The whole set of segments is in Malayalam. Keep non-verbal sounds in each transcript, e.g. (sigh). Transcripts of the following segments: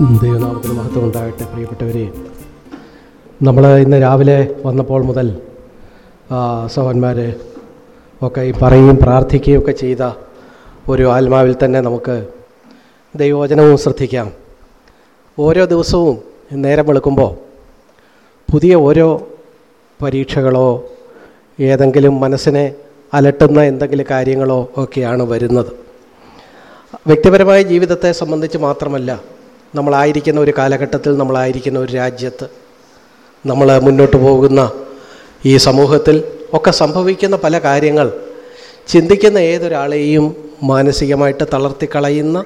ദൈവനാമത്തിന് മഹത്വം ഉണ്ടാകട്ടെ പ്രിയപ്പെട്ടവരെ. നമ്മൾ ഇന്ന് രാവിലെ വന്നപ്പോൾ മുതൽ സഹോന്മാർ ഒക്കെ ഈ പറയുകയും പ്രാർത്ഥിക്കുകയും ഒക്കെ ചെയ്ത ഒരു ആത്മാവിൽ തന്നെ നമുക്ക് ദൈവവചനവും ശ്രദ്ധിക്കാം. ഓരോ ദിവസവും നേരം വെളുക്കുമ്പോൾ പുതിയ ഓരോ പരീക്ഷകളോ ഏതെങ്കിലും മനസ്സിനെ അലട്ടുന്ന എന്തെങ്കിലും കാര്യങ്ങളോ ഒക്കെയാണ് വരുന്നത്. വ്യക്തിപരമായ ജീവിതത്തെ സംബന്ധിച്ച് മാത്രമല്ല നമ്മളായിരിക്കുന്ന ഒരു കാലഘട്ടത്തിൽ നമ്മളായിരിക്കുന്ന ഒരു രാജ്യത്ത് നമ്മൾ മുന്നോട്ട് പോകുന്ന ഈ സമൂഹത്തിൽ ഒക്കെ സംഭവിക്കുന്ന പല കാര്യങ്ങൾ ചിന്തിക്കുന്ന ഏതൊരാളെയും മാനസികമായിട്ട് തളർത്തിക്കളയുന്ന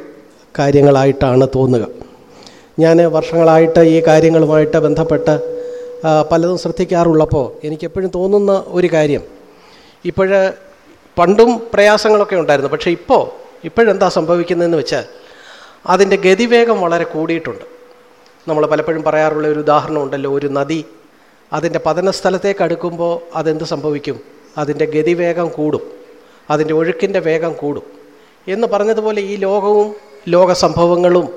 കാര്യങ്ങളായിട്ടാണ് തോന്നുക. ഞാൻ വർഷങ്ങളായിട്ട് ഈ കാര്യങ്ങളുമായിട്ട് ബന്ധപ്പെട്ട് പലതും ശ്രദ്ധിക്കാറുള്ളപ്പോൾ എനിക്കെപ്പോഴും തോന്നുന്ന ഒരു കാര്യം ഇപ്പോഴ് പണ്ടും പ്രയാസങ്ങളൊക്കെ ഉണ്ടായിരുന്നു. പക്ഷേ ഇപ്പോൾ ഇപ്പോഴെന്താ സംഭവിക്കുന്നതെന്ന് വെച്ചാൽ അതിന്റെ ഗതിവേഗം വളരെ കൂടിയിട്ടുണ്ട്. നമ്മൾ പലപ്പോഴും പറയാറുള്ള ഒരു ഉദാഹരണം ഉണ്ടല്ലോ ഒരു നദി അതിന്റെ പതന സ്ഥലത്തേക്ക് അടുക്കുമ്പോൾ അതെന്ത് സംഭവിക്കും? അതിന്റെ ഗതിവേഗം കൂടും. അതിന്റെ ഒഴുക്കിന്റെ വേഗം കൂടും. എന്ന് പറഞ്ഞതുപോലെ ഈ ലോകവും ലോക സംഭവങ്ങളും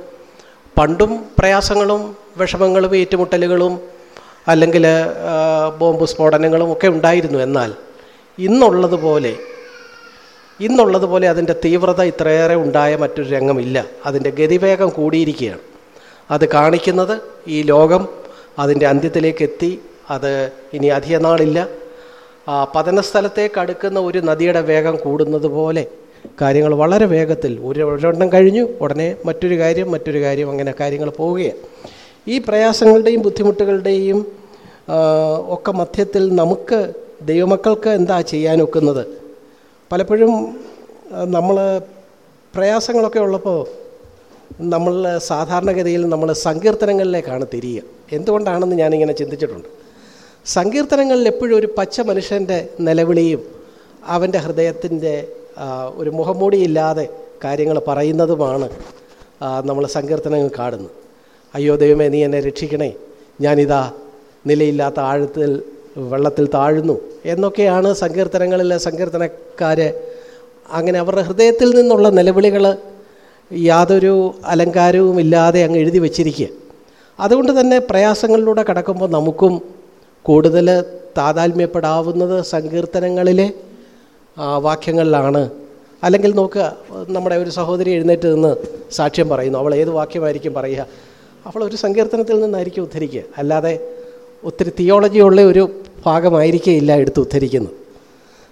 പണ്ടും പ്രയാസങ്ങളും വിഷമങ്ങളും ഏറ്റുമുട്ടലുകളും അല്ലെങ്കിൽ ബോംബ് സ്ഫോടനങ്ങളും ഒക്കെ ഉണ്ടായിരുന്നു. എന്നാൽ ഇന്നുള്ളതുപോലെ ഇന്നുള്ളതുപോലെ അതിന്റെ തീവ്രത ഇത്രയേറെ ഉണ്ടായ മറ്റൊരു രംഗമില്ല. അതിന്റെ ഗതിവേഗം കൂടിയിരിക്കുകയാണ്. അത് കാണിക്കുന്നത് ഈ ലോകം അതിന്റെ അന്ത്യത്തിലേക്ക് എത്തി അത് ഇനി അധിക നാളില്ല. പതനസ്ഥലത്തേക്ക് അടുക്കുന്ന ഒരു നദിയുടെ വേഗം കൂടുന്നത് പോലെ കാര്യങ്ങൾ വളരെ വേഗത്തിൽ ഒരു ഒരെണ്ണം കഴിഞ്ഞു. ഉടനെ മറ്റൊരു കാര്യം മറ്റൊരു കാര്യം അങ്ങനെ കാര്യങ്ങൾ പോവുകയാണ്. ഈ പ്രയാസങ്ങളുടെയും ബുദ്ധിമുട്ടുകളുടെയും ഒക്കെ മധ്യത്തിൽ നമുക്ക് ദൈവമക്കൾക്ക് എന്താ ചെയ്യാനൊക്കുന്നത്? പലപ്പോഴും നമ്മൾ പ്രയാസങ്ങളൊക്കെ ഉള്ളപ്പോൾ നമ്മൾ സാധാരണഗതിയിൽ നമ്മൾ സങ്കീർത്തനങ്ങളിലേക്കാണ് തിരിയുക. എന്തുകൊണ്ടാണെന്ന് ഞാനിങ്ങനെ ചിന്തിച്ചിട്ടുണ്ട്. സങ്കീർത്തനങ്ങളിൽ എപ്പോഴും ഒരു പച്ച മനുഷ്യന്റെ നിലവിളിയും അവന്റെ ഹൃദയത്തിന്റെ ഒരു മുഖംമൂടിയില്ലാതെ കാര്യങ്ങൾ പറയുന്നതുമാണ് നമ്മൾ സങ്കീർത്തനങ്ങൾ കാണുന്നത്. അയ്യോ ദൈവമേ നീ എന്നെ രക്ഷിക്കണേ. ഞാനിതാ നിലയില്ലാത്ത ആഴത്തിൽ വെള്ളത്തിൽ താഴുന്നു എന്നൊക്കെയാണ് സങ്കീർത്തനങ്ങളിലെ സങ്കീർത്തനക്കാർ അങ്ങനെ അവരുടെ ഹൃദയത്തിൽ നിന്നുള്ള നിലവിളികൾ യാതൊരു അലങ്കാരവും ഇല്ലാതെ അങ്ങ് എഴുതി വച്ചിരിക്കുക. അതുകൊണ്ട് തന്നെ പ്രയാസങ്ങളിലൂടെ കടക്കുമ്പോൾ നമുക്കും കൂടുതൽ താതാത്മ്യപ്പെടാവുന്നത് സങ്കീർത്തനങ്ങളിലെ വാക്യങ്ങളിലാണ്. അല്ലെങ്കിൽ നോക്കുക നമ്മുടെ ഒരു സഹോദരി എഴുന്നേറ്റ് നിന്ന് സാക്ഷ്യം പറയുന്നു. അവൾ ഏത് വാക്യമായിരിക്കും പറയുക? അവൾ ഒരു സങ്കീർത്തനത്തിൽ നിന്നായിരിക്കും ഉദ്ധരിക്കുക. അല്ലാതെ ഒത്തിരി തിയോളജിയുള്ള ഒരു ഭാഗമായിരിക്കേയില്ല എടുത്ത് ഉദ്ധരിക്കുന്നത്.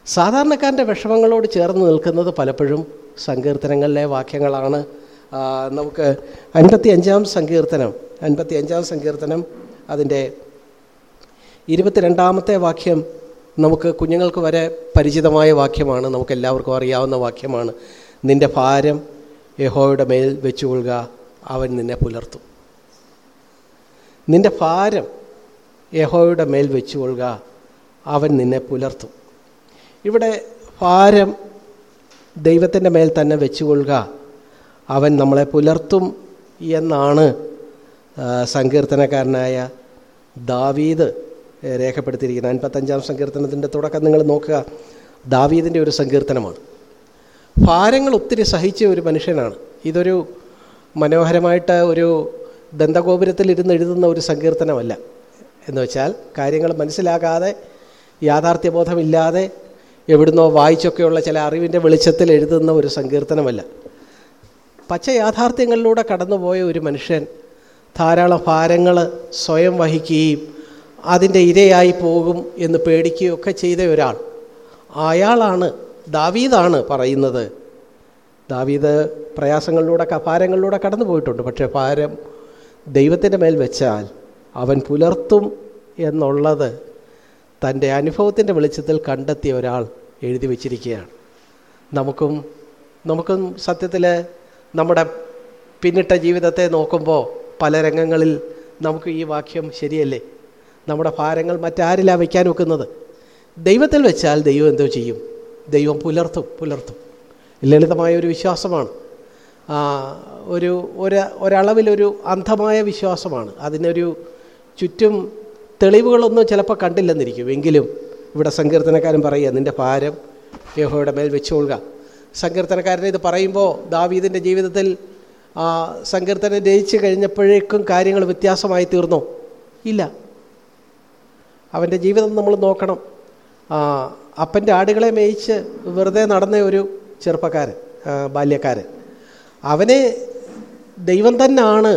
സാധാരണക്കാരന്റെ വിഷമങ്ങളോട് ചേർന്ന് നിൽക്കുന്നത് പലപ്പോഴും സങ്കീർത്തനങ്ങളിലെ വാക്യങ്ങളാണ്. നമുക്ക് അൻപത്തി അഞ്ചാം സങ്കീർത്തനം അൻപത്തി അഞ്ചാം സങ്കീർത്തനം അതിന്റെ ഇരുപത്തിരണ്ടാമത്തെ വാക്യം നമുക്ക് കുഞ്ഞുങ്ങൾക്ക് വരെ പരിചിതമായ വാക്യമാണ്. നമുക്ക് എല്ലാവർക്കും അറിയാവുന്ന വാക്യമാണ്. നിന്റെ ഭാരം യഹോയുടെ മേൽ വെച്ചുകൊള്ളുക അവൻ നിന്നെ പുലർത്തും. നിന്റെ ഭാരം യഹോയുടെ മേൽ വെച്ചുകൊള്ളുക. അവൻ നിന്നെ പുലർത്തും. ഇവിടെ ഭാരം ദൈവത്തിന്റെ മേൽ തന്നെ വെച്ചുകൊള്ളുക. അവൻ നമ്മളെ പുലർത്തും എന്നാണ് സങ്കീർത്തനക്കാരനായ ദാവീദ് രേഖപ്പെടുത്തിയിരിക്കുന്നത്. അൻപത്തഞ്ചാം സങ്കീർത്തനത്തിന്റെ തുടക്കം നിങ്ങൾ നോക്കുക. ദാവീദിന്റെ ഒരു സങ്കീർത്തനമാണ്. ഭാരങ്ങൾ ഒത്തിരി സഹിച്ച ഒരു മനുഷ്യനാണ്. ഇതൊരു മനോഹരമായിട്ട് ഒരു ദന്തഗോപുരത്തിൽ ഇരുന്ന് എഴുതുന്ന ഒരു സങ്കീർത്തനമല്ല. എന്ന് വെച്ചാൽ കാര്യങ്ങൾ മനസ്സിലാകാതെ യാഥാർത്ഥ്യബോധമില്ലാതെ എവിടുന്നോ വായിച്ചൊക്കെയുള്ള ചില അറിവിന്റെ വെളിച്ചത്തിൽ എഴുതുന്ന ഒരു സങ്കീർത്തനമല്ല. പച്ച യാഥാർത്ഥ്യങ്ങളിലൂടെ കടന്നുപോയ ഒരു മനുഷ്യൻ ധാരാളം ഭാരങ്ങൾ സ്വയം വഹിക്കുകയും അതിന്റെ ഇരയായി പോകും എന്ന് പേടിക്കുകയൊക്കെ ചെയ്ത ഒരാൾ. അയാളാണ് ദാവീദാണ് പറയുന്നത്. ദാവീദ് പ്രയാസങ്ങളിലൂടെ കഭാരങ്ങളിലൂടെ ഭാരങ്ങളിലൂടെ കടന്നു പോയിട്ടുണ്ട് പക്ഷേ ഭാരം ദൈവത്തിന്റെ മേൽ വെച്ചാൽ അവൻ പുലർത്തും എന്നുള്ളത് തന്റെ അനുഭവത്തിന്റെ വെളിച്ചത്തിൽ കണ്ടെത്തിയ ഒരാൾ എഴുതി വച്ചിരിക്കുകയാണ്. നമുക്കും നമുക്കും സത്യത്തിൽ നമ്മുടെ പിന്നിട്ട ജീവിതത്തെ നോക്കുമ്പോൾ പല രംഗങ്ങളിൽ നമുക്ക് ഈ വാക്യം ശരിയല്ലേ? നമ്മുടെ ഭാരങ്ങൾ മറ്റാരിലാണ് വയ്ക്കാൻ വെക്കുന്നത് ദൈവത്തിൽ വെച്ചാൽ ദൈവം എന്തോ ചെയ്യും? ദൈവം പുലർത്തും പുലർത്തും. ലളിതമായ ഒരു വിശ്വാസമാണ്. ഒരു ഒരളവിലൊരു അന്ധമായ വിശ്വാസമാണ്. അതിനൊരു ചുറ്റും തെളിവുകളൊന്നും ചിലപ്പോൾ കണ്ടില്ലെന്നിരിക്കും. എങ്കിലും ഇവിടെ സങ്കീർത്തനക്കാരൻ പറയുക നിന്റെ ഭാരം യഹോയുടെ മേൽ വെച്ചുകൊള്ളുക സങ്കീർത്തനക്കാരനെ ഇത് പറയുമ്പോൾ ദാവീദിന്റെ ജീവിതത്തിൽ സങ്കീർത്തനം രചിച്ചു കഴിഞ്ഞപ്പോഴേക്കും കാര്യങ്ങൾ വ്യത്യാസമായി തീർന്നോ? ഇല്ല. അവന്റെ ജീവിതം നമ്മൾ നോക്കണം. അപ്പന്റെ ആടുകളെ മേയിച്ച് വെറുതെ നടന്ന ഒരു ചെറുപ്പക്കാരൻ ബാല്യക്കാരൻ. അവനെ ദൈവം തന്നെയാണ്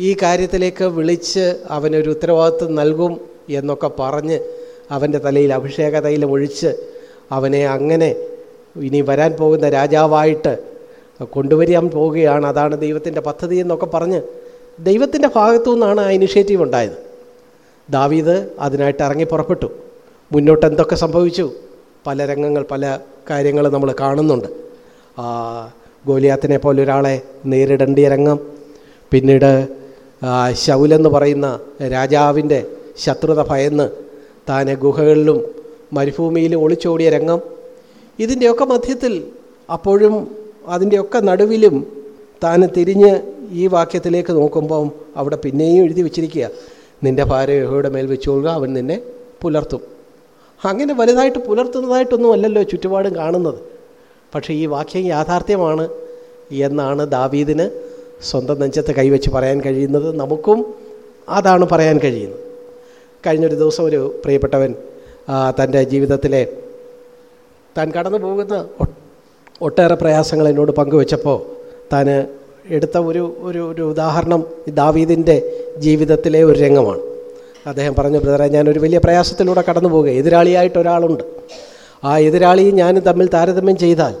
ഈ കാര്യത്തിലേക്ക് വിളിച്ച് അവനൊരു ഉത്തരവാദിത്വം നൽകും എന്നൊക്കെ പറഞ്ഞ് അവന്റെ തലയിൽ അഭിഷേക തൈലം ഒഴിച്ച് അവനെ അങ്ങനെ ഇനി വരാൻ പോകുന്ന രാജാവായിട്ട് കൊണ്ടുവരാൻ പോവുകയാണ്. അതാണ് ദൈവത്തിന്റെ പദ്ധതി എന്നൊക്കെ പറഞ്ഞ് ദൈവത്തിന്റെ ഭാഗത്തു നിന്നാണ് ആ ഇനിഷ്യേറ്റീവ് ഉണ്ടായത്. ദാവീദ് അതിനായിട്ട് ഇറങ്ങി പുറപ്പെട്ടു. മുന്നോട്ട് എന്തൊക്കെ സംഭവിച്ചു? പല രംഗങ്ങൾ പല കാര്യങ്ങൾ നമ്മൾ കാണുന്നുണ്ട്. ഗോലിയാത്തിനെ പോലെ ഒരാളെ നേരിടേണ്ടിയ രംഗം പിന്നീട് ശൗലെന്ന് പറയുന്ന രാജാവിന്റെ ശത്രുത ഭയന്ന് താനെ ഗുഹകളിലും മരുഭൂമിയിലും ഒളിച്ചോടിയ രംഗം. ഇതിന്റെയൊക്കെ മധ്യത്തിൽ അപ്പോഴും അതിന്റെയൊക്കെ നടുവിലും താൻ തിരിഞ്ഞ് ഈ വാക്യത്തിലേക്ക് നോക്കുമ്പം അവിടെ പിന്നെയും എഴുതി വെച്ചിരിക്കുക. നിന്റെ ഭാര്യ യഹോയുടെ മേൽ വെച്ചുകൊള്ളുക അവൻ നിന്നെ പുലർത്തും. അങ്ങനെ വലുതായിട്ട് പുലർത്തുന്നതായിട്ടൊന്നും അല്ലല്ലോ ചുറ്റുപാടും കാണുന്നത്. പക്ഷേ ഈ വാക്യം യാഥാർത്ഥ്യമാണ് എന്നാണ് ദാവീദിന് സ്വന്തം നെഞ്ചത്ത് കൈവച്ച് പറയാൻ കഴിയുന്നത് നമുക്കും അതാണ് പറയാൻ കഴിയുന്നത്. കഴിഞ്ഞൊരു ദിവസം ഒരു പ്രിയപ്പെട്ടവൻ തന്റെ ജീവിതത്തിലെ താൻ കടന്നു പോകുന്ന ഒട്ടേറെ പ്രയാസങ്ങൾ എന്നോട് പങ്കുവെച്ചപ്പോൾ താൻ എടുത്ത ഒരു ഒരു ഒരു ഉദാഹരണം ദാവീദിന്റെ ജീവിതത്തിലെ ഒരു രംഗമാണ്. അദ്ദേഹം പറഞ്ഞു ബ്രദറെ ഞാനൊരു വലിയ പ്രയാസത്തിലൂടെ കടന്നു പോകുക. എതിരാളിയായിട്ട് ഒരാളുണ്ട്. ആ എതിരാളിയും ഞാനും തമ്മിൽ താരതമ്യം ചെയ്താൽ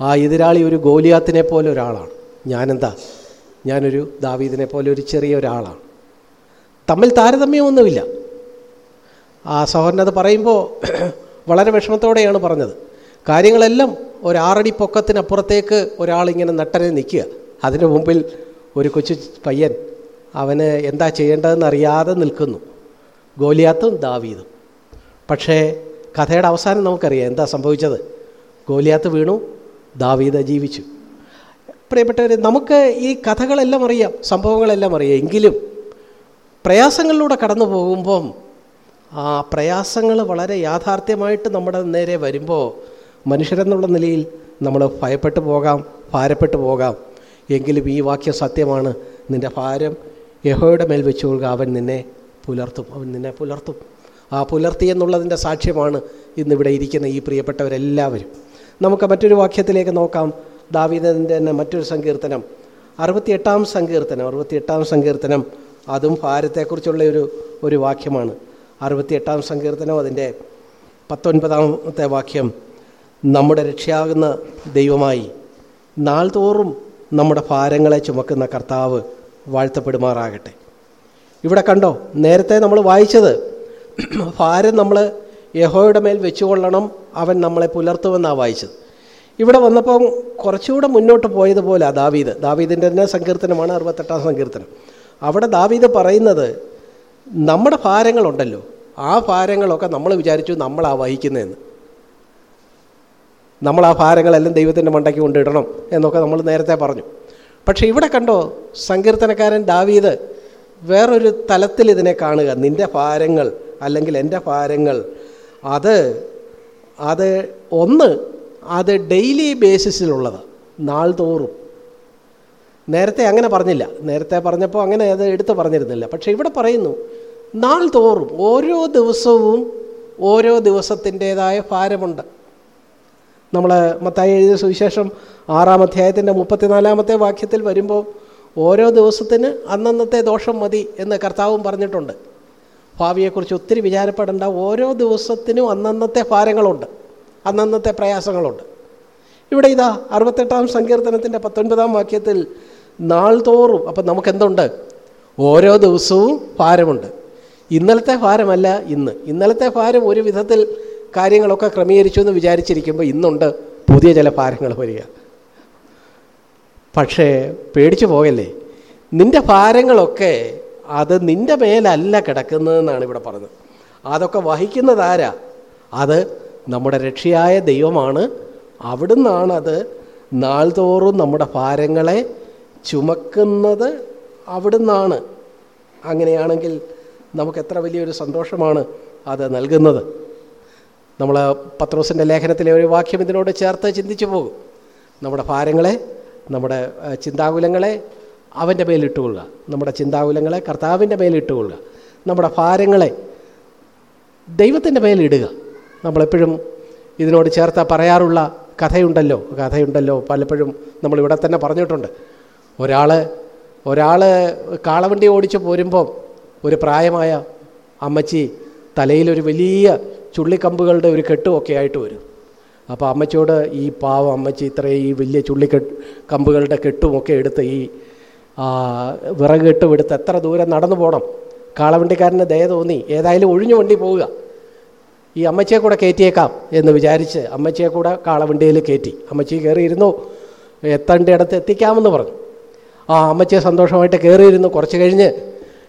ആ എതിരാളി ഒരു ഗോലിയാത്തിനെ പോലെ ഒരാളാണ്. ഞാനെന്താ ഞാനൊരു ദാവീദിനെ പോലെ ഒരു ചെറിയ ഒരാളാണ്. തമ്മിൽ താരതമ്യമൊന്നുമില്ല. ആ സഹോദരനത് പറയുമ്പോൾ (clears throat) വളരെ വിഷമത്തോടെയാണ് പറഞ്ഞത്. കാര്യങ്ങളെല്ലാം ഒരാറടി പൊക്കത്തിനപ്പുറത്തേക്ക് ഒരാളിങ്ങനെ നട്ടനെ നിൽക്കുക. അതിന് മുമ്പിൽ ഒരു കൊച്ചു പയ്യൻ അവന് എന്താ ചെയ്യേണ്ടതെന്ന് അറിയാതെ നിൽക്കുന്നു. ഗോലിയാത്തും ദാവീദും. പക്ഷേ കഥയുടെ അവസാനം നമുക്കറിയാം എന്താ സംഭവിച്ചത്. ഗോലിയാത്ത് വീണു ദാവീദ് ജീവിച്ചു. പ്രിയപ്പെട്ടവർ നമുക്ക് ഈ കഥകളെല്ലാം അറിയാം സംഭവങ്ങളെല്ലാം അറിയാം. എങ്കിലും പ്രയാസങ്ങളിലൂടെ കടന്നു പോകുമ്പം ആ പ്രയാസങ്ങൾ വളരെ യാഥാർത്ഥ്യമായിട്ട് നമ്മുടെ നേരെ വരുമ്പോൾ മനുഷ്യരെന്നുള്ള നിലയിൽ നമ്മൾ ഭയപ്പെട്ടു പോകാം ഭാരപ്പെട്ടു പോകാം. എങ്കിലും ഈ വാക്യം സത്യമാണ്. നിന്റെ ഭാരം യഹോയുടെ മേൽ വെച്ചു കൊടുക്കുക അവൻ നിന്നെ പുലർത്തും. അവൻ നിന്നെ പുലർത്തും. ആ പുലർത്തി എന്നുള്ളതിന്റെ സാക്ഷ്യമാണ് ഇന്നിവിടെ ഇരിക്കുന്ന ഈ പ്രിയപ്പെട്ടവരെല്ലാവരും. നമുക്ക് മറ്റൊരു വാക്യത്തിലേക്ക് നോക്കാം. ദാവീദന്റെ തന്നെ മറ്റൊരു സങ്കീർത്തനം അറുപത്തിയെട്ടാം സങ്കീർത്തനം അറുപത്തിയെട്ടാം സങ്കീർത്തനം അതും ഭാരത്തെക്കുറിച്ചുള്ള ഒരു ഒരു വാക്യമാണ്. അറുപത്തിയെട്ടാം സങ്കീർത്തനം അതിന്റെ പത്തൊൻപതാമത്തെ വാക്യം നമ്മുടെ രക്ഷയാകുന്ന ദൈവമായി നാൾതോറും നമ്മുടെ ഭാരങ്ങളെ ചുമക്കുന്ന കർത്താവ് വാഴ്ത്തപ്പെടുമാറാകട്ടെ. ഇവിടെ കണ്ടോ നേരത്തെ നമ്മൾ വായിച്ചത് ഭാരം നമ്മൾ യഹോയുടെ മേൽ വെച്ചുകൊള്ളണം അവൻ നമ്മളെ പുലർത്തുമെന്നാണ് വായിച്ചത്. ഇവിടെ വന്നപ്പോൾ കുറച്ചുകൂടെ മുന്നോട്ട് പോയതുപോലെ ദാവീദ്. ദാവീദിന്റെ തന്നെ സങ്കീർത്തനമാണ് അറുപത്തെട്ടാം സങ്കീർത്തനം. അവിടെ ദാവീദ് പറയുന്നത് നമ്മുടെ ഭാരങ്ങളുണ്ടല്ലോ. ആ ഭാരങ്ങളൊക്കെ നമ്മൾ വിചാരിച്ചു നമ്മളാ വഹിക്കുന്നതെന്ന്. നമ്മൾ ആ ഭാരങ്ങളെല്ലാം ദൈവത്തിന്റെ മണ്ടയ്ക്ക് കൊണ്ടിടണം എന്നൊക്കെ നമ്മൾ നേരത്തെ പറഞ്ഞു. പക്ഷേ ഇവിടെ കണ്ടോ സങ്കീർത്തനക്കാരൻ ദാവീദ് വേറൊരു തലത്തിൽ ഇതിനെ കാണുക. നിന്റെ ഭാരങ്ങൾ അല്ലെങ്കിൽ എന്റെ ഭാരങ്ങൾ അത് അത് ഒന്ന് അത് ഡെയിലി ബേസിസിലുള്ളത് നാൾതോറും നേരത്തെ അങ്ങനെ പറഞ്ഞില്ല. നേരത്തെ പറഞ്ഞപ്പോൾ അങ്ങനെ അത് എടുത്ത് പറഞ്ഞിരുന്നില്ല. പക്ഷേ ഇവിടെ പറയുന്നു നാൾ തോറും ഓരോ ദിവസവും ഓരോ ദിവസത്തിന്റേതായ ഭാരമുണ്ട്. നമ്മൾ മത്തായി എഴുതിയ സുവിശേഷം ആറാം അധ്യായത്തിന്റെ മുപ്പത്തിനാലാമത്തെ വാക്യത്തിൽ വരുമ്പോൾ ഓരോ ദിവസത്തിന് അന്നന്നത്തെ ദോഷം മതി എന്ന് കർത്താവും പറഞ്ഞിട്ടുണ്ട്. ഭാവിയെക്കുറിച്ച് ഒത്തിരി വിചാരപ്പെടേണ്ട ഓരോ ദിവസത്തിനും അന്നന്നത്തെ ഭാരങ്ങളുണ്ട്. അന്നന്നത്തെ പ്രയാസങ്ങളുണ്ട്. ഇവിടെ ഇതാ അറുപത്തെട്ടാം സങ്കീർത്തനത്തിന്റെ പത്തൊൻപതാം വാക്യത്തിൽ നാൾ തോറും അപ്പം നമുക്കെന്തുണ്ട്? ഓരോ ദിവസവും ഭാരമുണ്ട്. ഇന്നലത്തെ ഭാരമല്ല ഇന്ന്. ഇന്നലത്തെ ഭാരം ഒരു വിധത്തിൽ കാര്യങ്ങളൊക്കെ ക്രമീകരിച്ചു എന്ന് വിചാരിച്ചിരിക്കുമ്പോൾ ഇന്നുണ്ട് പുതിയ ചില ഭാരങ്ങൾ വരിക. പക്ഷേ പേടിച്ചു പോകല്ലേ? നിന്റെ ഭാരങ്ങളൊക്കെ അത് നിന്റെ മേലല്ല കിടക്കുന്നതെന്നാണ് ഇവിടെ പറഞ്ഞത്. അതൊക്കെ വഹിക്കുന്നതാരാ അത് നമ്മുടെ രക്ഷയായ ദൈവമാണ്. അവിടുന്നാണ് അത് നാൾതോറും നമ്മുടെ ഭാരങ്ങളെ ചുമക്കുന്നത്. അവിടുന്നാണ്. അങ്ങനെയാണെങ്കിൽ നമുക്ക് എത്ര വലിയൊരു സന്തോഷമാണ് അത് നൽകുന്നത്. നമ്മൾ പത്രോസിന്റെ ലേഖനത്തിലെ ഒരു വാക്യം ഇതിനോട് ചേർത്ത് ചിന്തിച്ചു പോകും. നമ്മുടെ ഭാരങ്ങളെ നമ്മുടെ ചിന്താകുലങ്ങളെ അവന്റെ മേലിട്ടുകൊള്ളുക. നമ്മുടെ ചിന്താകുലങ്ങളെ കർത്താവിന്റെ മേലിട്ടുകൊള്ളുക. നമ്മുടെ ഭാരങ്ങളെ ദൈവത്തിന്റെ മേലിടുക. നമ്മളെപ്പോഴും ഇതിനോട് ചേർത്ത പറയാറുള്ള കഥയുണ്ടല്ലോ കഥയുണ്ടല്ലോ പലപ്പോഴും നമ്മളിവിടെ തന്നെ പറഞ്ഞിട്ടുണ്ട്. ഒരാൾ ഒരാൾ കാളവണ്ടി ഓടിച്ച് പോരുമ്പം ഒരു പ്രായമായ അമ്മച്ചി തലയിലൊരു വലിയ ചുള്ളിക്കമ്പുകളുടെ ഒരു കെട്ടുമൊക്കെ ആയിട്ട് വരും. അപ്പോൾ അമ്മച്ചിയോട് ഈ പാവം അമ്മച്ചി ഇത്രയും ഈ വലിയ ചുള്ളിക്കെ കമ്പുകളുടെ കെട്ടുമൊക്കെ എടുത്ത് ഈ വിറകെട്ടും വിറക് കെട്ടും എടുത്ത് എത്ര ദൂരം നടന്നു പോകണം കാളവണ്ടിക്കാരന് ദയ തോന്നി. ഏതായാലും ഒഴിഞ്ഞു വണ്ടി പോവുക. ഈ അമ്മച്ചിയെ കൂടെ കയറ്റിയേക്കാം എന്ന് വിചാരിച്ച് അമ്മച്ചിയെ കൂടെ കാളവണ്ടിയിൽ കയറ്റി അമ്മച്ചി കയറിയിരുന്നു. എത്തേണ്ടിടത്ത് എത്തിക്കാമെന്ന് പറഞ്ഞു. ആ അമ്മച്ചിയെ സന്തോഷമായിട്ട് കയറിയിരുന്നു. കുറച്ച് കഴിഞ്ഞ്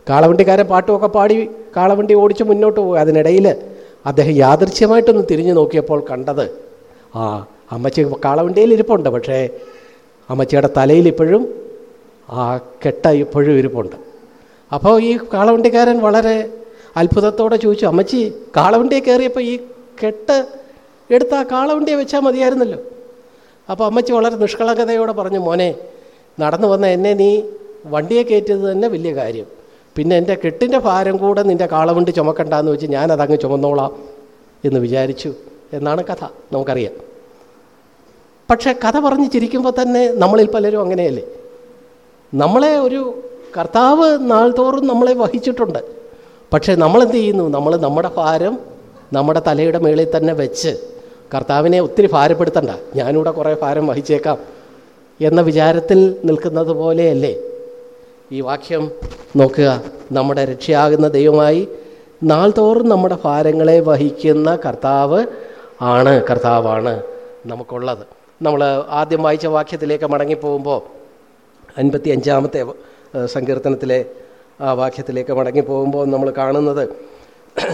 കാളവണ്ടിക്കാരൻ പാട്ടുമൊക്കെ പാടി കാളവണ്ടി ഓടിച്ച് മുന്നോട്ട് പോകും അതിനിടയിൽ അദ്ദേഹം യാദൃശ്യമായിട്ടൊന്ന് തിരിഞ്ഞു നോക്കിയപ്പോൾ കണ്ടത് ആ അമ്മച്ചി കാളവണ്ടിയിൽ ഇരിപ്പുണ്ട്. പക്ഷേ അമ്മച്ചിയുടെ തലയിൽ ഇപ്പോഴും ആ കെട്ട ഇപ്പോഴും ഇരിപ്പുണ്ട്. അപ്പോൾ ഈ കാളവണ്ടിക്കാരൻ വളരെ അത്ഭുതത്തോടെ ചോദിച്ചു അമ്മച്ചി കാളവണ്ടിയെ കയറിയപ്പോൾ ഈ കെട്ട് എടുത്ത് ആ കാളവണ്ടിയെ വെച്ചാൽ മതിയായിരുന്നല്ലോ? അപ്പോൾ അമ്മച്ചി വളരെ നിഷ്കളങ്കതയോടെ പറഞ്ഞു മോനെ നടന്നു വന്ന എന്നെ നീ വണ്ടിയെ കയറ്റിയത് തന്നെ വലിയ കാര്യം. പിന്നെ എന്റെ കെട്ടിന്റെ ഭാരം കൂടെ നിന്റെ കാളവണ്ടി ചുമക്കണ്ടെന്ന് വെച്ച് ഞാനതങ്ങ് ചുമന്നോളാം എന്ന് വിചാരിച്ചു എന്നാണ് കഥ നമുക്കറിയാം. പക്ഷേ കഥ പറഞ്ഞ് ചിരിക്കുമ്പോൾ തന്നെ നമ്മളിൽ പലരും അങ്ങനെയല്ലേ? നമ്മളെ ഒരു കർത്താവ് നാൾ തോറും നമ്മളെ വഹിച്ചിട്ടുണ്ട്. പക്ഷേ നമ്മളെന്ത് ചെയ്യുന്നു? നമ്മൾ നമ്മുടെ ഭാരം നമ്മുടെ തലയുടെ മേളിൽ തന്നെ വെച്ച് കർത്താവിനെ ഒത്തിരി ഭാരപ്പെടുത്തണ്ട. ഞാനിവിടെ കുറേ ഭാരം വഹിച്ചേക്കാം എന്ന വിചാരത്തിൽ നിൽക്കുന്നത് പോലെയല്ലേ? ഈ വാക്യം നോക്കുക. നമ്മുടെ രക്ഷയാകുന്ന ദൈവമായി നാൾതോറും നമ്മുടെ ഭാരങ്ങളെ വഹിക്കുന്ന കർത്താവ് ആണ് കർത്താവാണ് നമുക്കുള്ളത്. നമ്മൾ ആദ്യം വായിച്ച വാക്യത്തിലേക്ക് മടങ്ങിപ്പോകുമ്പോൾ അൻപത്തി അഞ്ചാമത്തെ സങ്കീർത്തനത്തിലെ ആ വാക്യത്തിലേക്ക് മടങ്ങിപ്പോകുമ്പോൾ നമ്മൾ കാണുന്നത്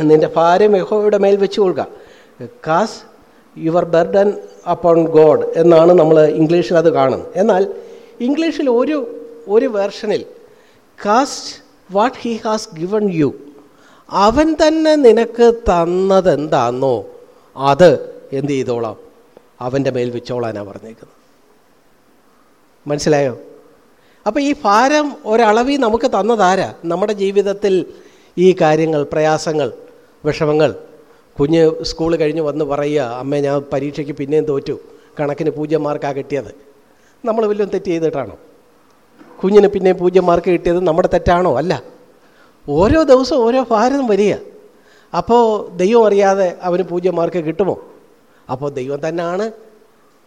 നിന്റെ ഭാരം യഹോയുടെ മേൽ വെച്ച് കൊടുക്കുക കാസ് യുവർ ബർഡൻ അപ്പോൺ ഗോഡ് എന്നാണ് നമ്മൾ ഇംഗ്ലീഷിൽ അത് കാണുന്നത്. എന്നാൽ ഇംഗ്ലീഷിൽ ഒരു ഒരു വേർഷനിൽ cause what he has given you അവൻ തന്നെ നിനക്ക് തന്നത് എന്താണെന്നോ അത് എന്ത് ചെയ്തോളാം. അവന്റെ മേൽ വെച്ചോളാനാണ് പറഞ്ഞേക്കുന്നത്. മനസ്സിലായോ? അപ്പോൾ ഈ ഭാരം ഒരളവി നമുക്ക് തന്നതാരാ? നമ്മുടെ ജീവിതത്തിൽ ഈ കാര്യങ്ങൾ പ്രയാസങ്ങൾ വിഷമങ്ങൾ. കുഞ്ഞ് സ്കൂൾ കഴിഞ്ഞ് വന്ന് പറയുക അമ്മ ഞാൻ പരീക്ഷയ്ക്ക് പിന്നെയും തോറ്റു. കണക്കിന് പൂജ്യം മാർക്കാണ് കിട്ടിയത്. നമ്മൾ വല്ലതും തെറ്റ് ചെയ്തിട്ടാണോ? കുഞ്ഞിന് പിന്നെയും പൂജ്യം മാർക്ക് കിട്ടിയത് നമ്മുടെ തെറ്റാണോ? അല്ല. ഓരോ ദിവസവും ഓരോ ഭാരം വരിക. അപ്പോൾ ദൈവം അറിയാതെ അവന് പൂജ്യം മാർക്ക് കിട്ടുമോ? അപ്പോൾ ദൈവം തന്നെയാണ്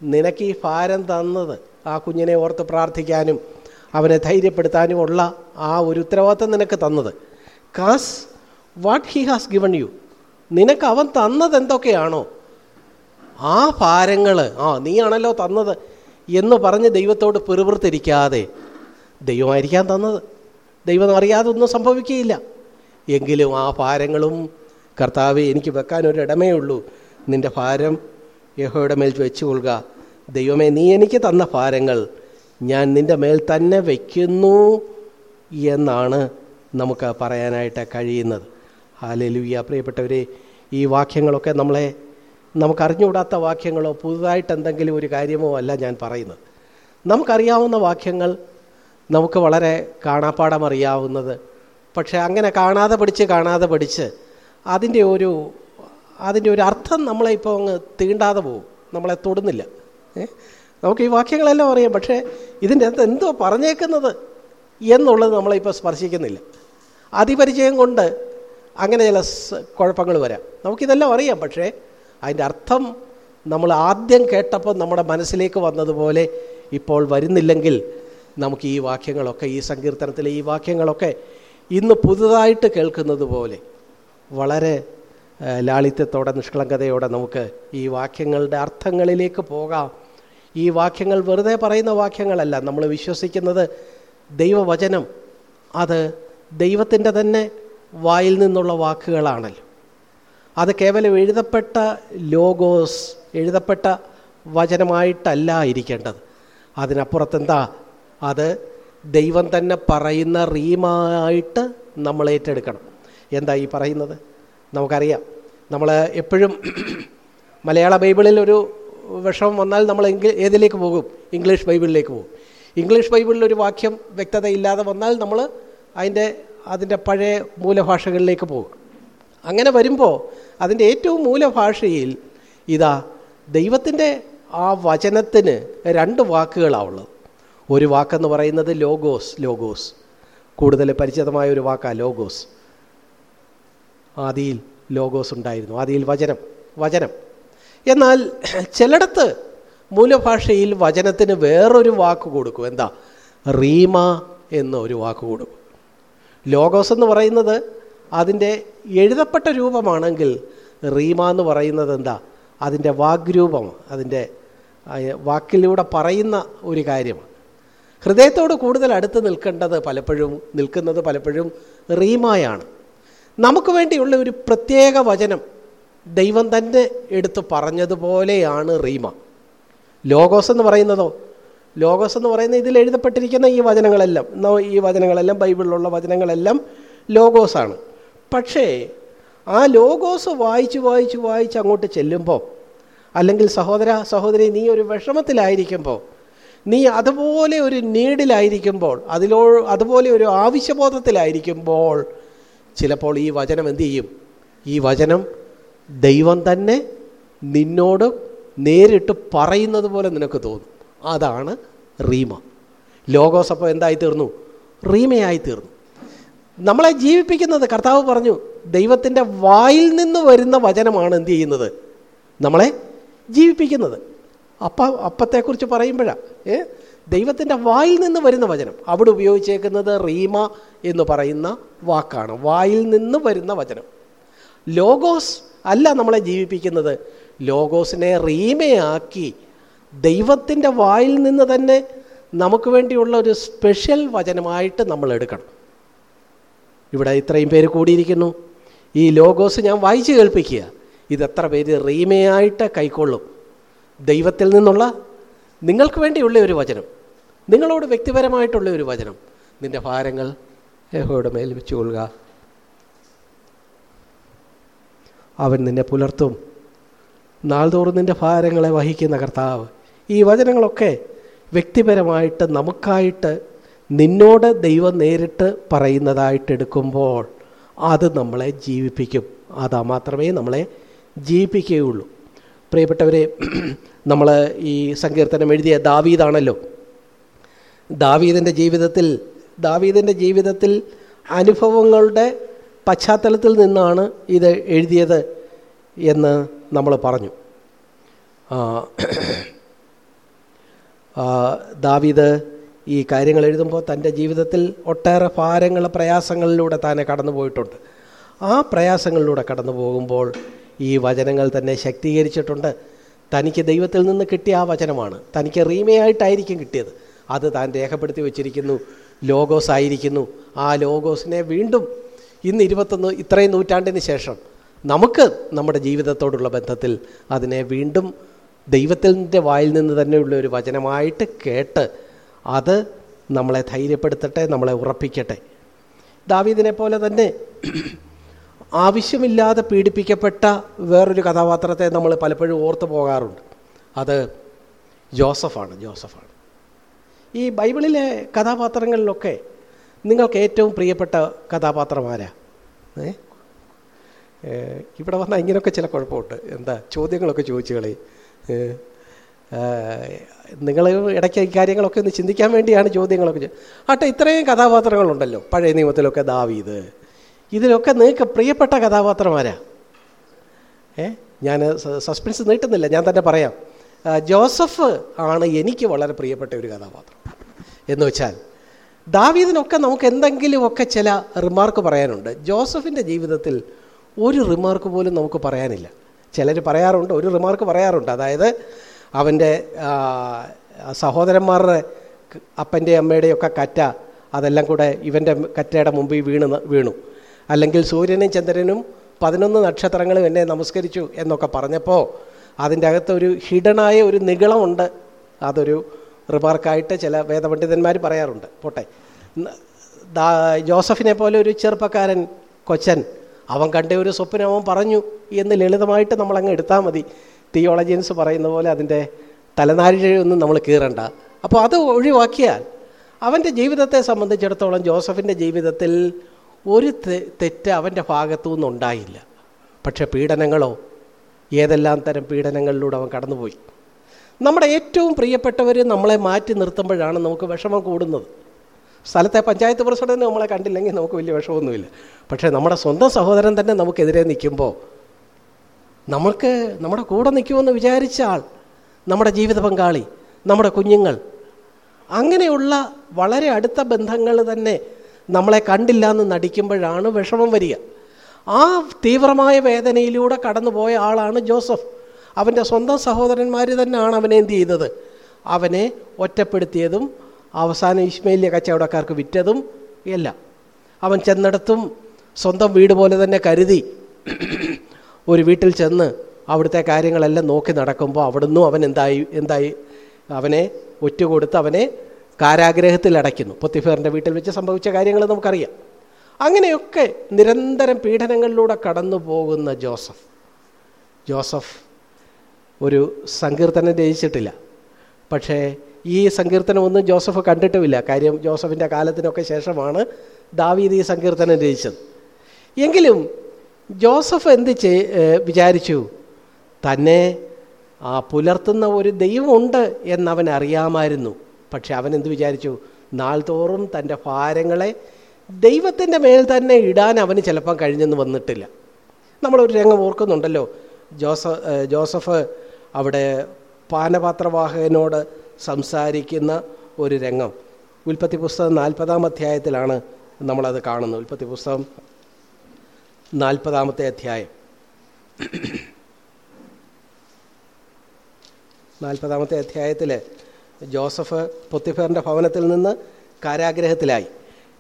നിനക്ക് ഈ ഭാരം തന്നത്. ആ കുഞ്ഞിനെ ഓർത്ത് പ്രാർത്ഥിക്കാനും അവനെ ധൈര്യപ്പെടുത്താനും ഉള്ള ആ ഒരു ഉത്തരവാദിത്തം നിനക്ക് തന്നത്. Cause what he has given you നിനക്ക് അവൻ തന്നത് എന്തൊക്കെയാണോ? ആ ഭാരങ്ങൾ ആ നീയാണല്ലോ തന്നത് എന്ന് പറഞ്ഞ് ദൈവത്തോട് പെറുപുറത്തിരിക്കാതെ ദൈവമായിരിക്കാൻ തന്നത്. ദൈവം അറിയാതെ ഒന്നും സംഭവിക്കുകയില്ല. എങ്കിലും ആ ഭാരങ്ങളും കർത്താവെ എനിക്ക് വെക്കാൻ ഒരു ഇടമേ ഉള്ളൂ. നിന്റെ ഭാരം യഹോയുടെ മേൽ വെച്ചു കൊള്ളുക. ദൈവമേ നീ എനിക്ക് തന്ന ഭാരങ്ങൾ ഞാൻ നിന്റെ മേൽ തന്നെ വയ്ക്കുന്നു എന്നാണ് നമുക്ക് പറയാനായിട്ട് കഴിയുന്നത്. ഹാലലുയ്യ പ്രിയപ്പെട്ടവരെ ഈ വാക്യങ്ങളൊക്കെ നമ്മളെ നമുക്കറിഞ്ഞുകൂടാത്ത വാക്യങ്ങളോ പുതുതായിട്ട് എന്തെങ്കിലും ഒരു കാര്യമോ അല്ല ഞാൻ പറയുന്നത്. നമുക്കറിയാവുന്ന വാക്യങ്ങൾ നമുക്ക് വളരെ കാണാപ്പാടം അറിയാവുന്നത് പക്ഷേ അങ്ങനെ കാണാതെ പഠിച്ച് കാണാതെ പഠിച്ച് അതിന്റെ ഒരു അതിന്റെ ഒരു അർത്ഥം നമ്മളെ ഇപ്പോൾ അങ്ങ് തീണ്ടാതെ പോകും നമ്മളെ തൊടുന്നില്ല. ഏ? നമുക്ക് ഈ വാക്യങ്ങളെല്ലാം അറിയാം പക്ഷേ ഇതിന്റെ അകത്ത് എന്തോ പറഞ്ഞേക്കുന്നത് എന്നുള്ളത് നമ്മളിപ്പോൾ സ്പർശിക്കുന്നില്ല. അതിപരിചയം കൊണ്ട് അങ്ങനെ ചില കുഴപ്പങ്ങൾ വരാം. നമുക്കിതെല്ലാം അറിയാം പക്ഷേ അതിന്റെ അർത്ഥം നമ്മൾ ആദ്യം കേട്ടപ്പോൾ നമ്മുടെ മനസ്സിലേക്ക് വന്നതുപോലെ ഇപ്പോൾ വരുന്നില്ലെങ്കിൽ നമുക്ക് ഈ വാക്യങ്ങളൊക്കെ ഈ സങ്കീർത്തനത്തിലെ ഈ വാക്യങ്ങളൊക്കെ ഇന്ന് പുതുതായിട്ട് കേൾക്കുന്നത് പോലെ വളരെ ലാളിത്യത്തോടെ നിഷ്കളങ്കതയോടെ നമുക്ക് ഈ വാക്യങ്ങളുടെ അർത്ഥങ്ങളിലേക്ക് പോകാം. ഈ വാക്യങ്ങൾ വെറുതെ പറയുന്ന വാക്യങ്ങളല്ല. നമ്മൾ വിശ്വസിക്കുന്നത് ദൈവവചനം. അത് ദൈവത്തിന്റെ തന്നെ വായിൽ നിന്നുള്ള വാക്കുകളാണല്ലോ. അത് കേവലം എഴുതപ്പെട്ട ലോഗോസ് എഴുതപ്പെട്ട വചനമായിട്ടല്ല ഇരിക്കേണ്ടത് അതിനപ്പുറത്തെന്താ? അത് ദൈവം തന്നെ പറയുന്ന റീമായിട്ട് നമ്മൾ ഏറ്റെടുക്കണം. എന്താ ഈ പറയുന്നത്? നമുക്കറിയാം. നമ്മൾ എപ്പോഴും മലയാള ബൈബിളിൽ ഒരു വിഷമം വന്നാൽ നമ്മൾ ഏതിലേക്ക് പോകും? ഇംഗ്ലീഷ് ബൈബിളിലേക്ക് പോകും. ഇംഗ്ലീഷ് ബൈബിളിൽ ഒരു വാക്യം വ്യക്തതയില്ലാതെ വന്നാൽ നമ്മൾ അതിന്റെ അതിന്റെ പഴയ മൂലഭാഷകളിലേക്ക് പോകും. അങ്ങനെ വരുമ്പോൾ അതിന്റെ ഏറ്റവും മൂലഭാഷയിൽ ഇതാ ദൈവത്തിന്റെ ആ വചനത്തിന് രണ്ട് വാക്കുകളാവുള്ളത് ഒരു വാക്കെന്ന് പറയുന്നത് ലോഗോസ് ലോഗോസ്. കൂടുതൽ പരിചിതമായ ഒരു വാക്കാണ് ലോഗോസ്. ആദിയിൽ ലോഗോസ് ഉണ്ടായിരുന്നു. ആദിയിൽ വചനം വചനം. എന്നാൽ ചിലയിടത്ത് മൂലഭാഷയിൽ വചനത്തിന് വേറൊരു വാക്ക് കൊടുക്കും. എന്താ? റീമ എന്ന ഒരു വാക്ക് കൊടുക്കും. ലോഗോസ് എന്ന് പറയുന്നത് അതിന്റെ എഴുതപ്പെട്ട രൂപമാണെങ്കിൽ റീമ എന്ന് പറയുന്നത് എന്താ? അതിന്റെ വാഗ്രൂപം അതിന്റെ വാക്കിലൂടെ പറയുന്ന ഒരു കാര്യമാണ്. ഹൃദയത്തോട് കൂടുതൽ അടുത്ത് നിൽക്കേണ്ടത് പലപ്പോഴും നിൽക്കുന്നത് പലപ്പോഴും റീമായാണ്. നമുക്ക് വേണ്ടിയുള്ള ഒരു പ്രത്യേക വചനം ദൈവം തന്നെ എടുത്ത് പറഞ്ഞതുപോലെയാണ് റീമ. ലോഗോസ് എന്ന് പറയുന്നതോ ലോഗോസ് എന്ന് പറയുന്ന ഇതിൽ എഴുതപ്പെട്ടിരിക്കുന്ന ഈ വചനങ്ങളെല്ലാം ഈ വചനങ്ങളെല്ലാം ബൈബിളിലുള്ള വചനങ്ങളെല്ലാം ലോഗോസാണ്. പക്ഷേ ആ ലോഗോസ് വായിച്ച് വായിച്ച് വായിച്ച് അങ്ങോട്ട് ചെല്ലുമ്പോൾ അല്ലെങ്കിൽ സഹോദര സഹോദരി നീ ഒരു വിഷമത്തിലായിരിക്കുമ്പോൾ നീ അതുപോലെ ഒരു നീഡിലായിരിക്കുമ്പോൾ അതിലോ അതുപോലെ ഒരു ആവശ്യബോധത്തിലായിരിക്കുമ്പോൾ ചിലപ്പോൾ ഈ വചനം എന്തു ചെയ്യും? ഈ വചനം ദൈവം തന്നെ നിന്നോട് നേരിട്ട് പറയുന്നത് പോലെ നിനക്ക് തോന്നും. അതാണ് റീമ. ലോഗോസ് അപ്പോൾ എന്തായി തീർന്നു റീമയായി തീർന്നു നമ്മളെ ജീവിപ്പിക്കുന്നത് കർത്താവ് പറഞ്ഞു ദൈവത്തിന്റെ വായിൽ നിന്ന് വരുന്ന വചനമാണ് എന്ത് ചെയ്യുന്നത്? നമ്മളെ ജീവിപ്പിക്കുന്നത്. അപ്പ അപ്പത്തെക്കുറിച്ച് പറയുമ്പോഴാണ് ഏ? ദൈവത്തിന്റെ വായിൽ നിന്ന് വരുന്ന വചനം. അവിടെ ഉപയോഗിച്ചേക്കുന്നത് റീമ എന്ന് പറയുന്ന വാക്കാണ്. വായിൽ നിന്ന് വരുന്ന വചനം. ലോഗോസ് അല്ല നമ്മളെ ജീവിപ്പിക്കുന്നത്. ലോഗോസിനെ റീമയാക്കി ദൈവത്തിന്റെ വായിൽ നിന്ന് തന്നെ നമുക്ക് വേണ്ടിയുള്ള ഒരു സ്പെഷ്യൽ വചനമായിട്ട് നമ്മൾ എടുക്കണം. ഇവിടെ ഇത്രയും പേര് കൂടിയിരിക്കുന്നു. ഈ ലോഗോസ് ഞാൻ വായിച്ചു കേൾപ്പിക്കുക. ഇതെത്ര പേര് റീമയായിട്ട് കൈക്കൊള്ളും? ദൈവത്തിൽ നിന്നുള്ള നിങ്ങൾക്ക് വേണ്ടിയുള്ള ഒരു വചനം. നിങ്ങളോട് വ്യക്തിപരമായിട്ടുള്ള ഒരു വചനം. നിന്റെ ഭാരങ്ങൾ യഹോയുടെ മേൽ വെച്ചുകൊള്ളുക. അവൻ നിന്നെ പുലർത്തും. നാൾതോറും നിന്റെ ഭാരങ്ങളെ വഹിക്കുന്ന കർത്താവ്. ഈ വചനങ്ങളൊക്കെ വ്യക്തിപരമായിട്ട് നമുക്കായിട്ട് നിന്നോട് ദൈവം നേരിട്ട് പറയുന്നതായിട്ട് എടുക്കുമ്പോൾ അത് നമ്മളെ ജീവിപ്പിക്കും. അതാ മാത്രമേ നമ്മളെ ജീവിപ്പിക്കുകയുള്ളൂ. പ്രിയപ്പെട്ടവരെ (clears throat) നമ്മൾ ഈ സങ്കീർത്തനം എഴുതിയ ദാവീദാണല്ലോ. ദാവീദിന്റെ ജീവിതത്തിൽ ദാവീദിന്റെ ജീവിതത്തിൽ അനുഭവങ്ങളുടെ പശ്ചാത്തലത്തിൽ നിന്നാണ് ഇത് എഴുതിയത് എന്ന് നമ്മൾ പറഞ്ഞു. ദാവീദ് ഈ കാര്യങ്ങൾ എഴുതുമ്പോൾ തന്റെ ജീവിതത്തിൽ ഒട്ടേറെ ഭാരങ്ങൾ പ്രയാസങ്ങളിലൂടെ തന്നെ കടന്നു പോയിട്ടുണ്ട്. ആ പ്രയാസങ്ങളിലൂടെ കടന്നു പോകുമ്പോൾ ഈ വചനങ്ങൾ തന്നെ ശക്തീകരിച്ചിട്ടുണ്ട്. തനിക്ക് ദൈവത്തിൽ നിന്ന് കിട്ടിയ ആ വചനമാണ്. തനിക്ക് റീമയായിട്ടായിരിക്കും കിട്ടിയത്. അത് താൻ രേഖപ്പെടുത്തി വച്ചിരിക്കുന്നു. ലോഗോസ് ആയിരിക്കുന്നു ആ ലോഗോസിനെ വീണ്ടും ഇന്ന് ഇരുപത്തൊന്ന് ഇത്രയും നൂറ്റാണ്ടിന് ശേഷം നമുക്ക് നമ്മുടെ ജീവിതത്തോടുള്ള ബന്ധത്തിൽ അതിനെ വീണ്ടും ദൈവത്തിന്റെ വായിൽ നിന്ന് തന്നെയുള്ള ഒരു വചനമായിട്ട് കേട്ട് അത് നമ്മളെ ധൈര്യപ്പെടുത്തട്ടെ നമ്മളെ ഉറപ്പിക്കട്ടെ. ദാവീദിനെ പോലെ തന്നെ ആവശ്യമില്ലാതെ പീഡിപ്പിക്കപ്പെട്ട വേറൊരു കഥാപാത്രത്തെ നമ്മൾ പലപ്പോഴും ഓർത്തു പോകാറുണ്ട്. അത് ജോസഫാണ് ജോസഫാണ്. ഈ ബൈബിളിലെ കഥാപാത്രങ്ങളിലൊക്കെ നിങ്ങൾക്ക് ഏറ്റവും പ്രിയപ്പെട്ട കഥാപാത്രം ആരാ? ഏ? ഇവിടെ വന്നാൽ ഇങ്ങനെയൊക്കെ ചില കുഴപ്പമുണ്ട്. എന്താ ചോദ്യങ്ങളൊക്കെ ചോദിച്ചു കളി. നിങ്ങൾ ഇടയ്ക്ക് ഈ കാര്യങ്ങളൊക്കെ ഒന്ന് ചിന്തിക്കാൻ വേണ്ടിയാണ് ചോദ്യങ്ങളൊക്കെ ആട്ടെ ഇത്രയും കഥാപാത്രങ്ങളുണ്ടല്ലോ. പഴയ നിയമത്തിലൊക്കെ ദാവീത് ഇതിലൊക്കെ നിങ്ങൾക്ക് പ്രിയപ്പെട്ട കഥാപാത്രമാരാ ഏ ഞാൻ സസ്പെൻസ് നീട്ടുന്നില്ല. ഞാൻ തന്നെ പറയാം. ജോസഫ് ആണ് എനിക്ക് വളരെ പ്രിയപ്പെട്ട ഒരു കഥാപാത്രം. എന്ന് വെച്ചാൽ ദാവീദിനൊക്കെ നമുക്ക് എന്തെങ്കിലുമൊക്കെ ചില റിമാർക്ക് പറയാനുണ്ട്. ജോസഫിന്റെ ജീവിതത്തിൽ ഒരു റിമാർക്ക് പോലും നമുക്ക് പറയാനില്ല. ചിലർ പറയാറുണ്ട് ഒരു റിമാർക്ക് പറയാറുണ്ട്. അതായത് അവന്റെ സഹോദരന്മാരുടെ അപ്പന്റെ അമ്മയുടെയൊക്കെ കറ്റ അതെല്ലാം കൂടെ ഇവന്റെ കറ്റയുടെ മുമ്പിൽ വീണ് വീണു. അല്ലെങ്കിൽ സൂര്യനും ചന്ദ്രനും പതിനൊന്ന് നക്ഷത്രങ്ങളും എന്നെ നമസ്കരിച്ചു എന്നൊക്കെ പറഞ്ഞപ്പോൾ അതിന്റെ അകത്ത് ഒരു ഹിഡനായ ഒരു നികളമുണ്ട് അതൊരു റിമാർക്കായിട്ട് ചില വേദപണ്ഡിതന്മാർ പറയാറുണ്ട്. പോട്ടെ. ജോസഫിനെ പോലെ ഒരു ചെറുപ്പക്കാരൻ കൊച്ചൻ അവൻ കണ്ട ഒരു സ്വപ്നം അവൻ പറഞ്ഞു എന്ന് ലളിതമായിട്ട് നമ്മളങ്ങ് എടുത്താൽ മതി. തിയോളജിയൻസ് പറയുന്ന പോലെ അതിന്റെ തലനാരിഴയൊന്നും നമ്മൾ കീറണ്ട. അപ്പോൾ അത് ഒഴിവാക്കിയാൽ അവന്റെ ജീവിതത്തെ സംബന്ധിച്ചിടത്തോളം ജോസഫിന്റെ ജീവിതത്തിൽ ഒരു തെറ്റ് അവന്റെ ഭാഗത്തു നിന്നുണ്ടായില്ല പക്ഷേ പീഡനങ്ങളോ ഏതെല്ലാം തരം പീഡനങ്ങളിലൂടെ അവൻ കടന്നുപോയി. നമ്മുടെ ഏറ്റവും പ്രിയപ്പെട്ടവർ നമ്മളെ മാറ്റി നിർത്തുമ്പോഴാണ് നമുക്ക് വിഷമം കൂടുന്നത്. സ്ഥലത്തെ പഞ്ചായത്ത് പ്രസിഡന്റ് നമ്മളെ കണ്ടില്ലെങ്കിൽ നമുക്ക് വലിയ വിഷമമൊന്നുമില്ല. പക്ഷേ നമ്മുടെ സ്വന്തം സഹോദരൻ തന്നെ നമുക്കെതിരെ നിൽക്കുമ്പോൾ നമ്മൾക്ക് നമ്മുടെ കൂടെ നിൽക്കുമെന്ന് വിചാരിച്ച ആൾ നമ്മുടെ ജീവിത പങ്കാളി നമ്മുടെ കുഞ്ഞുങ്ങൾ അങ്ങനെയുള്ള വളരെ അടുത്ത ബന്ധങ്ങൾ തന്നെ നമ്മളെ കണ്ടില്ല എന്ന് നടിക്കുമ്പോഴാണ് വിഷമം വരിക. ആ തീവ്രമായ വേദനയിലൂടെ കടന്നുപോയ ആളാണ് ജോസഫ്. അവന്റെ സ്വന്തം സഹോദരന്മാർ തന്നെയാണ് അവനെ എന്ത് ചെയ്തത്? അവനെ ഒറ്റപ്പെടുത്തിയതും അവസാനം ഇസ്മയിലിയ കച്ചവടക്കാർക്ക് വിറ്റതും എല്ലാം. അവൻ ചെന്നിടത്തും സ്വന്തം വീട് പോലെ തന്നെ കരുതി. ഒരു വീട്ടിൽ ചെന്ന് അവിടുത്തെ കാര്യങ്ങളെല്ലാം നോക്കി നടക്കുമ്പോൾ അവിടുന്ന് അവൻ എന്തായി എന്തായി? അവനെ ഒറ്റുകൊടുത്ത് അവനെ കാരാഗ്രഹത്തിൽ അടയ്ക്കുന്നു. പൊത്തിഫേറിന്റെ വീട്ടിൽ വെച്ച് സംഭവിച്ച കാര്യങ്ങൾ നമുക്കറിയാം. അങ്ങനെയൊക്കെ നിരന്തരം പീഡനങ്ങളിലൂടെ കടന്നു പോകുന്ന ജോസഫ്. ജോസഫ് ഒരു സങ്കീർത്തനം രചിച്ചിട്ടില്ല. പക്ഷേ ഈ സങ്കീർത്തനമൊന്നും ജോസഫ് കണ്ടിട്ടുമില്ല. കാര്യം ജോസഫിന്റെ കാലത്തിനൊക്കെ ശേഷമാണ് ദാവീദ് ഈ സങ്കീർത്തനം രചിച്ചത്. എങ്കിലും ജോസഫ് എന്ത് ചെയ് വിചാരിച്ചു? തന്നെ ആ പുലർത്തുന്ന ഒരു ദൈവമുണ്ട് എന്നവൻ അറിയാമായിരുന്നു. പക്ഷെ അവൻ എന്ത് വിചാരിച്ചു? നാൾതോറും തന്റെ ഭാരങ്ങളെ ദൈവത്തിന്റെ മേൽ തന്നെ ഇടാൻ അവന് ചിലപ്പം കഴിഞ്ഞെന്ന് വന്നിട്ടില്ല. നമ്മളൊരു രംഗം ഓർക്കുന്നുണ്ടല്ലോ. ജോസഫ് ജോസഫ് അവിടെ പാനപാത്രവാഹകനോട് സംസാരിക്കുന്ന ഒരു രംഗം. ഉൽപ്പത്തി പുസ്തകം നാൽപ്പതാം അധ്യായത്തിലാണ് നമ്മളത് കാണുന്നത്. ഉൽപ്പത്തി പുസ്തകം നാൽപ്പതാമത്തെ അധ്യായം. നാൽപ്പതാമത്തെ അധ്യായത്തിൽ ജോസഫ് പൊത്തിഫറിന്റെ ഭവനത്തിൽ നിന്ന് കാരാഗ്രഹത്തിലായി.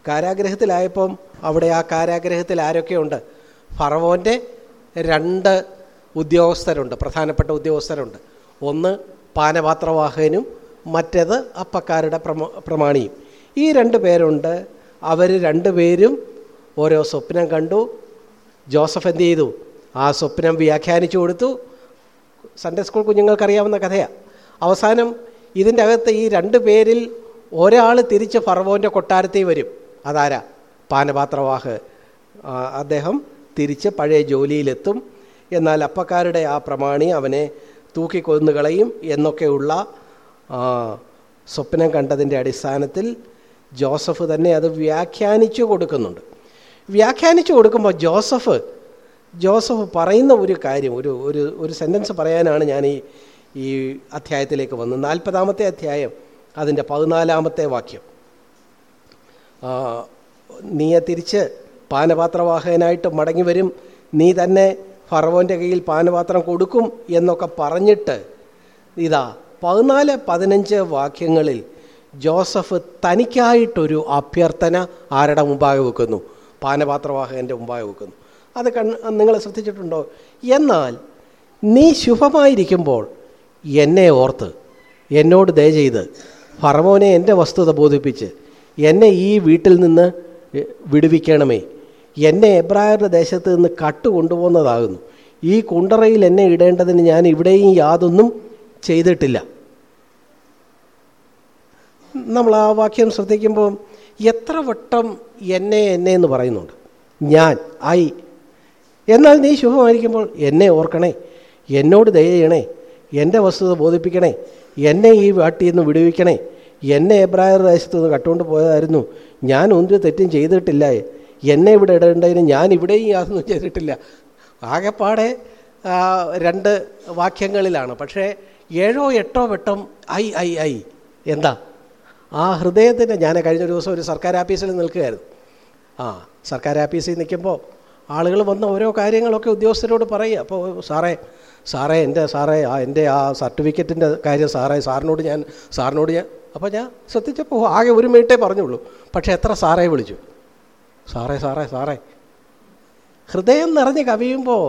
കാരാഗ്രഹത്തിലായപ്പം അവിടെ ആ കാരാഗ്രഹത്തിൽ ആരൊക്കെയുണ്ട്? ഫറവോന്റെ രണ്ട് ഉദ്യോഗസ്ഥരുണ്ട് പ്രധാനപ്പെട്ട ഉദ്യോഗസ്ഥരുണ്ട്. ഒന്ന് പാനപാത്രവാഹകനും മറ്റേത് അപ്പക്കാരുടെ പ്രമ പ്രമാണിയും. ഈ രണ്ട് പേരുണ്ട്. അവർ രണ്ടുപേരും ഓരോ സ്വപ്നം കണ്ടു. ജോസഫ് എന്ത് ചെയ്തു? ആ സ്വപ്നം വ്യാഖ്യാനിച്ചു കൊടുത്തു. സൺഡേ സ്കൂൾ കുഞ്ഞുങ്ങൾക്കറിയാവുന്ന കഥയാണ് അവസാനം ഇതിന്റെ അകത്ത് ഈ രണ്ട് പേരിൽ ഒരാൾ തിരിച്ച് ഫറവോന്റെ കൊട്ടാരത്തിൽ വരും. അതാരാ? പാനപാത്രവാഹ് അദ്ദേഹം തിരിച്ച് പഴയ ജോലിയിലെത്തും. എന്നാൽ അപ്പക്കാരുടെ ആ പ്രമാണി അവനെ തൂക്കിക്കൊന്നുകളയും എന്നൊക്കെയുള്ള സ്വപ്നം കണ്ടതിന്റെ അടിസ്ഥാനത്തിൽ ജോസഫ് തന്നെ അത് വ്യാഖ്യാനിച്ചു കൊടുക്കുന്നുണ്ട്. വ്യാഖ്യാനിച്ചു കൊടുക്കുമ്പോൾ ജോസഫ് ജോസഫ് പറയുന്ന ഒരു കാര്യം ഒരു ഒരു ഒരു സെന്റൻസ് പറയാനാണ് ഞാൻ ഈ ഈ അധ്യായത്തിലേക്ക് വന്നത്. നാൽപ്പതാമത്തെ അധ്യായം അതിന്റെ പതിനാലാമത്തെ വാക്യം. നീയെ തിരിച്ച് പാനപാത്രവാഹകനായിട്ട് മടങ്ങി വരും നീ തന്നെ ഫറവോന്റെ കയ്യിൽ പാനപാത്രം കൊടുക്കും എന്നൊക്കെ പറഞ്ഞിട്ട് ഇതാ പതിനാല് പതിനഞ്ച് വാക്യങ്ങളിൽ ജോസഫ് തനിക്കായിട്ടൊരു അഭ്യർത്ഥന ആരുടെ മുമ്പാകെ വെക്കുന്നു? പാനപാത്രവാഹകന്റെ മുമ്പാകെ വെക്കുന്നു. അത് കണ് നിങ്ങൾ ശ്രദ്ധിച്ചിട്ടുണ്ടോ? എന്നാൽ നീ ശുഭമായിരിക്കുമ്പോൾ എന്നെ ഓർത്ത് എന്നോട് ദയ ചെയ്ത് ഫറവോനെ എന്റെ വസ്തുത ബോധിപ്പിച്ച് എന്നെ ഈ വീട്ടിൽ നിന്ന് വിടുവിക്കണമേ. എന്നെ എബ്രായരുടെ ദേശത്ത് നിന്ന് കട്ട് കൊണ്ടുപോകുന്നതാകുന്നു. ഈ കുണ്ടറയിൽ എന്നെ ഇടേണ്ടതിന് ഞാൻ ഇവിടെയും യാതൊന്നും ചെയ്തിട്ടില്ല. നമ്മൾ ആ വാക്യം ശ്രദ്ധിക്കുമ്പോൾ എത്ര വട്ടം എന്നെ എന്നെ എന്ന് പറയുന്നുണ്ട്. ഞാൻ ഐ. എന്നാൽ നീ ശുഭമായിരിക്കുമ്പോൾ എന്നെ ഓർക്കണേ. എന്നോട് ദയ ചെയ്യണേ. എന്റെ വസ്തുത ബോധിപ്പിക്കണേ. എന്നെ ഈ വാട്ടിൽ നിന്ന് വിടുവിക്കണേ. എന്നെ എബ്രായർ ദേശത്ത് നിന്ന് കട്ടുകൊണ്ട് പോയതായിരുന്നു. ഞാൻ ഒന്നും തെറ്റും ചെയ്തിട്ടില്ല. എന്നെ ഇവിടെ ഇടേണ്ടതിന് ഞാൻ ഇവിടെയും യാതൊന്നും ചെയ്തിട്ടില്ല. ആകെപ്പാടെ രണ്ട് വാക്യങ്ങളിലാണ്. പക്ഷേ ഏഴോ എട്ടോ വട്ടം ഐ ഐ ഐ എന്താ? ആ ഹൃദയത്തിന്റെ ഞാൻ കഴിഞ്ഞ ദിവസം ഒരു സർക്കാർ ആഫീസിൽ നിൽക്കുകയായിരുന്നു. ആ സർക്കാർ ആഫീസിൽ നിൽക്കുമ്പോൾ ആളുകൾ വന്ന ഓരോ കാര്യങ്ങളൊക്കെ ഉദ്യോഗസ്ഥരോട് പറയുക. അപ്പോൾ സാറേ സാറേ എന്റെ സാറേ ആ എന്റെ ആ സർട്ടിഫിക്കറ്റിന്റെ കാര്യം സാറേ സാറിനോട് ഞാൻ സാറിനോട് ഞാൻ അപ്പോൾ ഞാൻ ശ്രദ്ധിച്ചപ്പോൾ ആകെ ഒരു മിനിറ്റേ പറഞ്ഞുള്ളൂ. പക്ഷേ എത്ര സാറേ വിളിച്ചു? സാറേ സാറേ സാറേ. ഹൃദയം നിറഞ്ഞ് കവിയുമ്പോൾ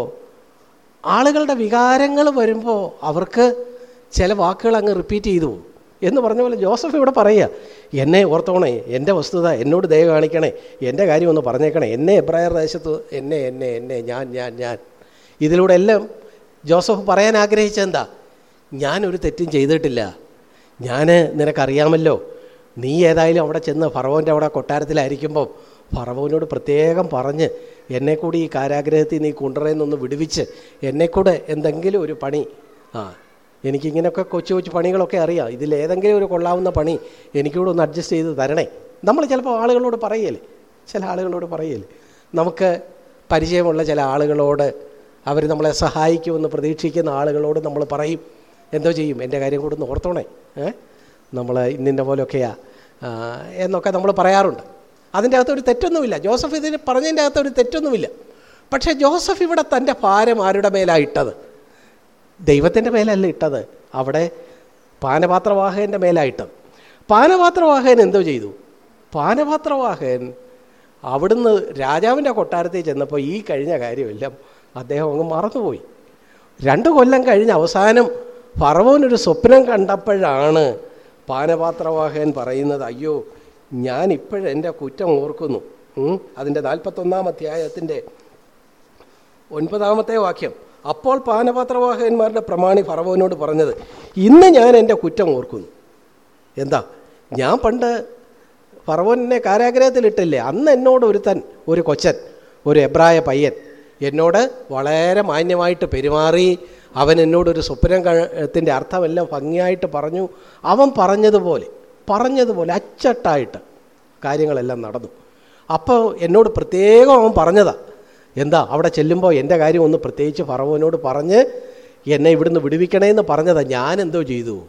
ആളുകളുടെ വികാരങ്ങൾ വരുമ്പോൾ അവർക്ക് ചില വാക്കുകൾ അങ്ങ് റിപ്പീറ്റ് ചെയ്തു. പോകും എന്ന് പറഞ്ഞ പോലെ ജോസഫ് ഇവിടെ പറയുക എന്നെ ഓർത്തോണേ എന്റെ വസ്തുത എന്നോട് ദയ കാണിക്കണേ എന്റെ കാര്യം ഒന്ന് പറഞ്ഞേക്കണേ. എന്നെ എബ്രായർ ദേശത്ത് എന്നെ എന്നെ എന്നെ ഞാൻ ഞാൻ ഞാൻ. ഇതിലൂടെ എല്ലാം ജോസഫ് പറയാൻ ആഗ്രഹിച്ചെന്താ ഞാനൊരു തെറ്റും ചെയ്തിട്ടില്ല. ഞാൻ നിനക്കറിയാമല്ലോ നീ ഏതായാലും അവിടെ ചെന്ന് ഫറവോന്റെ അവിടെ കൊട്ടാരത്തിലായിരിക്കുമ്പോൾ ഫറവോനോട് പ്രത്യേകം പറഞ്ഞ് എന്നെ കൂടി ഈ കാരാഗ്രഹത്തിൽ നീ കൊണ്ടുവരുന്നൊന്ന് വിടുവിച്ച് എന്നെക്കൂടെ എന്തെങ്കിലും ഒരു പണി. ആ എനിക്കിങ്ങനെയൊക്കെ കൊച്ചു കൊച്ചു പണികളൊക്കെ അറിയാം. ഇതിലേതെങ്കിലും ഒരു കൊള്ളാവുന്ന പണി എനിക്കൂടെ ഒന്ന് അഡ്ജസ്റ്റ് ചെയ്ത് തരണേ. നമ്മൾ ചിലപ്പോൾ ആളുകളോട് പറയല്ലേ ചില ആളുകളോട് പറയല്ലേ നമുക്ക് പരിചയമുള്ള ചില ആളുകളോട് അവർ നമ്മളെ സഹായിക്കുമെന്ന് പ്രതീക്ഷിക്കുന്ന ആളുകളോട് നമ്മൾ പറയും. എന്തോ ചെയ്യും. എന്റെ കാര്യം കൂടെ ഒന്ന് ഓർത്തോണേ. നമ്മൾ ഇന്നിന്റെ പോലെയൊക്കെയാ. എന്നൊക്കെ നമ്മൾ പറയാറുണ്ട്. അതിന്റെ അകത്തൊരു തെറ്റൊന്നുമില്ല. ജോസഫ് ഇതിന് പറഞ്ഞതിന്റെ അകത്തൊരു തെറ്റൊന്നുമില്ല. പക്ഷേ ജോസഫ് ഇവിടെ തന്റെ ഭാരം ആരുടെ മേലാണ് ഇട്ടത്? ദൈവത്തിന്റെ മേലല്ല ഇട്ടത്. അവിടെ പാനപാത്രവാഹകന്റെ മേലാണ് ഇട്ടത്. പാനപാത്രവാഹകൻ എന്തോ ചെയ്തു? പാനപാത്രവാഹകൻ അവിടുന്ന് രാജാവിന്റെ കൊട്ടാരത്തിൽ ചെന്നപ്പോൾ ഈ കഴിഞ്ഞ കാര്യമെല്ലാം അദ്ദേഹം അങ്ങ് മറന്നുപോയി. രണ്ട് കൊല്ലം കഴിഞ്ഞ് അവസാനം ഫറവോനൊരു സ്വപ്നം കണ്ടപ്പോഴാണ് പാനപാത്രവാഹകൻ പറയുന്നത് അയ്യോ ഞാൻ ഇപ്പോഴെന്റെ കുറ്റം ഓർക്കുന്നു. അതിന്റെ നാൽപ്പത്തൊന്നാം അധ്യായത്തിന്റെ ഒൻപതാമത്തെ വാക്യം. അപ്പോൾ പാനപാത്രവാഹകന്മാരുടെ പ്രമാണി ഫറവോനോട് പറഞ്ഞത് ഇന്ന് ഞാൻ എന്റെ കുറ്റം ഓർക്കുന്നു. എന്താ? ഞാൻ പണ്ട് ഫറവോനെ കാരാഗ്രഹത്തിലിട്ടില്ലേ? അന്ന് എന്നോട് ഒരുത്തൻ ഒരു കൊച്ചൻ ഒരു എബ്രായ പയ്യൻ എന്നോട് വളരെ മാന്യമായിട്ട് പെരുമാറി അവൻ എന്നോടൊരു സ്വപ്നത്തിന്റെ അർത്ഥമെല്ലാം ഭംഗിയായിട്ട് പറഞ്ഞു. അവൻ പറഞ്ഞതുപോലെ. പറഞ്ഞതുപോലെ അച്ചട്ടായിട്ട് കാര്യങ്ങളെല്ലാം നടന്നു. അപ്പോൾ എന്നോട് പ്രത്യേകം അവൻ പറഞ്ഞതാ. എന്താ അവിടെ ചെല്ലുമ്പോൾ എന്റെ കാര്യം ഒന്ന് പ്രത്യേകിച്ച് ഫറവോനോട് പറഞ്ഞ് എന്നെ ഇവിടുന്ന് വിടുവിക്കണേന്ന് പറഞ്ഞതാ. ഞാൻ എന്തോ ചെയ്തു?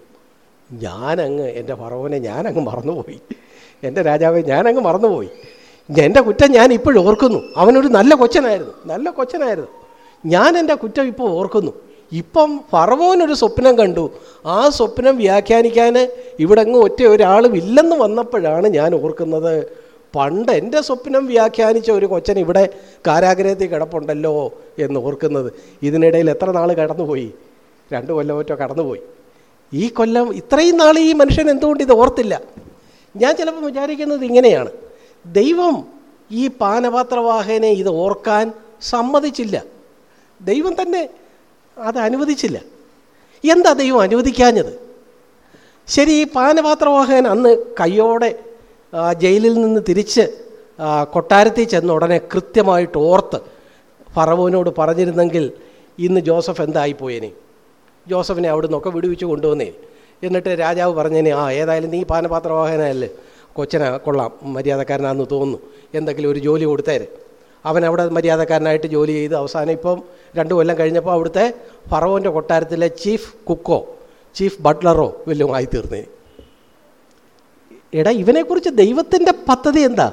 ഞാനങ്ങ് എന്റെ ഫറവോനെ ഞാനങ്ങ് മറന്നുപോയി. എന്റെ രാജാവെ ഞാനങ്ങ് മറന്നുപോയി. എന്റെ കുറ്റം ഞാൻ ഇപ്പോഴും ഓർക്കുന്നു. അവനൊരു നല്ല കൊച്ചനായിരുന്നു. നല്ല കൊച്ചനായിരുന്നു. ഞാൻ എന്റെ കുറ്റം ഇപ്പോൾ ഓർക്കുന്നു. ഇപ്പം ഫറവോനൊരു സ്വപ്നം കണ്ടു. ആ സ്വപ്നം വ്യാഖ്യാനിക്കാൻ ഇവിടെ അങ്ങ് ഒറ്റ ഒരാളും ഇല്ലെന്ന് വന്നപ്പോഴാണ് ഞാൻ ഓർക്കുന്നത് പണ്ട് എന്റെ സ്വപ്നം വ്യാഖ്യാനിച്ച ഒരു കൊച്ചൻ ഇവിടെ കാരാഗ്രഹത്തിൽ കിടപ്പുണ്ടല്ലോ എന്ന് ഓർക്കുന്നത്. ഇതിനിടയിൽ എത്ര നാൾ കടന്നുപോയി? രണ്ട് കൊല്ലമറ്റോ കടന്നുപോയി. ഈ കൊല്ലം ഇത്രയും നാൾ ഈ മനുഷ്യൻ എന്തുകൊണ്ട് ഇത് ഓർത്തില്ല? ഞാൻ ചിലപ്പോൾ വിചാരിക്കുന്നത് ഇങ്ങനെയാണ്. ദൈവം ഈ പാനപാത്രവാഹനെ ഇത് ഓർക്കാൻ സമ്മതിച്ചില്ല. ദൈവം തന്നെ അത് അനുവദിച്ചില്ല എന്താ ദൈവം അനുവദിക്കാഞ്ഞത്? ശരി ഈ പാനപാത്രവാഹകൻ അന്ന് കയ്യോടെ ജയിലിൽ നിന്ന് തിരിച്ച് കൊട്ടാരത്തിൽ ചെന്ന ഉടനെ കൃത്യമായിട്ട് ഓർത്ത് ഫറവോനോട് പറഞ്ഞിരുന്നെങ്കിൽ ഇന്ന് ജോസഫ് എന്തായിപ്പോയേനെ? ജോസഫിനെ അവിടെ നിന്നൊക്കെ വിടുവിച്ച് കൊണ്ടുവന്നേ. എന്നിട്ട് രാജാവ് പറഞ്ഞേനെ ആ ഏതായാലും നീ പാനപാത്രവാഹനല്ലേ കൊച്ചനെ കൊള്ളാം മര്യാദക്കാരനാണെന്ന് തോന്നുന്നു. എന്തെങ്കിലും ഒരു ജോലി കൊടുത്തേര്. അവൻ അവിടെ മര്യാദക്കാരനായിട്ട് ജോലി ചെയ്ത് അവസാനം ഇപ്പം രണ്ട് കൊല്ലം കഴിഞ്ഞപ്പോൾ അവിടുത്തെ ഫറവോന്റെ കൊട്ടാരത്തിലെ ചീഫ് കുക്കോ ചീഫ് ബട്ട്ലറോ വല്ലതും ആയി എടാ ഇവനെക്കുറിച്ച് ദൈവത്തിന്റെ പദ്ധതി എന്താ?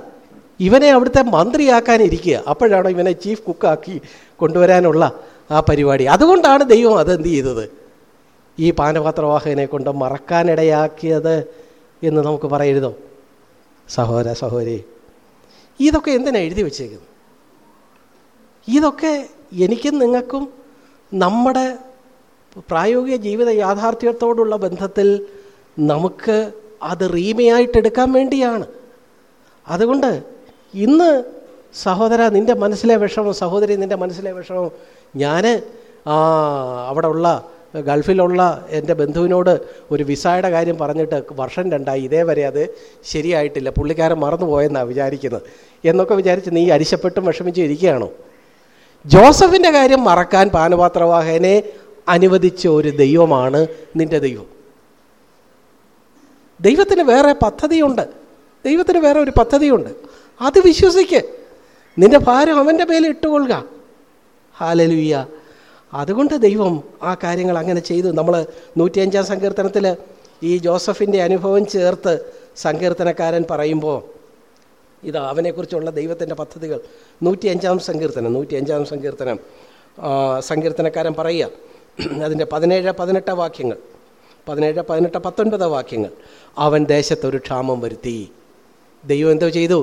ഇവനെ അവിടുത്തെ മന്ത്രിയാക്കാനിരിക്കുക അപ്പോഴാണ് ഇവനെ ചീഫ് കുക്കാക്കി കൊണ്ടുവരാനുള്ള ആ പരിപാടി. അതുകൊണ്ടാണ് ദൈവം അതെന്ത് ചെയ്തത്? ഈ പാനപാത്രവാഹകനെ കൊണ്ട് മറക്കാനിടയാക്കിയത് എന്ന് നമുക്ക് പറയരുതോ? സഹോദര സഹോദരി ഇതൊക്കെ എന്തിനാണ് എഴുതി വച്ചേക്കുന്നത്? ഇതൊക്കെ എനിക്കും നിങ്ങൾക്കും നമ്മുടെ പ്രായോഗിക ജീവിത യാഥാർത്ഥ്യത്തോടുള്ള ബന്ധത്തിൽ നമുക്ക് അത് റീമയായിട്ട് എടുക്കാൻ വേണ്ടിയാണ്. അതുകൊണ്ട് ഇന്ന് സഹോദര നിന്റെ മനസ്സിലെ വിഷമം സഹോദരി നിന്റെ മനസ്സിലെ വിഷമം ഞാൻ അവിടെ ഉള്ള ഗൾഫിലുള്ള എന്റെ ബന്ധുവിനോട് ഒരു വിസയുടെ കാര്യം പറഞ്ഞിട്ട് വർഷം രണ്ടായി ഇതേവരെ അത് ശരിയായിട്ടില്ല പുള്ളിക്കാരൻ മറന്നു പോയെന്നാണ് വിചാരിക്കുന്നത്. എന്നൊക്കെ വിചാരിച്ച് നീ അരിശപ്പെട്ടും വിഷമിച്ചും ഇരിക്കുകയാണോ? ജോസഫിന്റെ കാര്യം മറക്കാൻ പാനപാത്രവാഹനെ അനുവദിച്ച ഒരു ദൈവമാണ് നിന്റെ ദൈവം. ദൈവത്തിന് വേറെ പദ്ധതിയുണ്ട്. ദൈവത്തിന് വേറെ ഒരു പദ്ധതിയുണ്ട്. അത് വിശ്വസിക്ക്. നിന്റെ ഭാരം അവന്റെ പേരിൽ ഇട്ടുകൊള്ളുക. ഹാലലുയ്യ അതുകൊണ്ട് ദൈവം ആ കാര്യങ്ങൾ അങ്ങനെ ചെയ്തു. നമ്മൾ നൂറ്റിയഞ്ചാം സങ്കീർത്തനത്തിൽ ഈ ജോസഫിന്റെ അനുഭവം ചേർത്ത് സങ്കീർത്തനക്കാരൻ പറയുമ്പോൾ ഇതാ അവനെക്കുറിച്ചുള്ള ദൈവത്തിന്റെ പദ്ധതികൾ. നൂറ്റിയഞ്ചാം സങ്കീർത്തനം നൂറ്റിയഞ്ചാം സങ്കീർത്തനം. സങ്കീർത്തനക്കാരൻ പറയുക അതിന്റെ പതിനേഴ് പതിനെട്ട് വാക്യങ്ങൾ. പതിനേഴ് പതിനെട്ട് പത്തൊൻപത് വാക്യങ്ങൾ. അവൻ ദേശത്തൊരു ക്ഷാമം വരുത്തി. ദൈവം എന്തോ ചെയ്തു?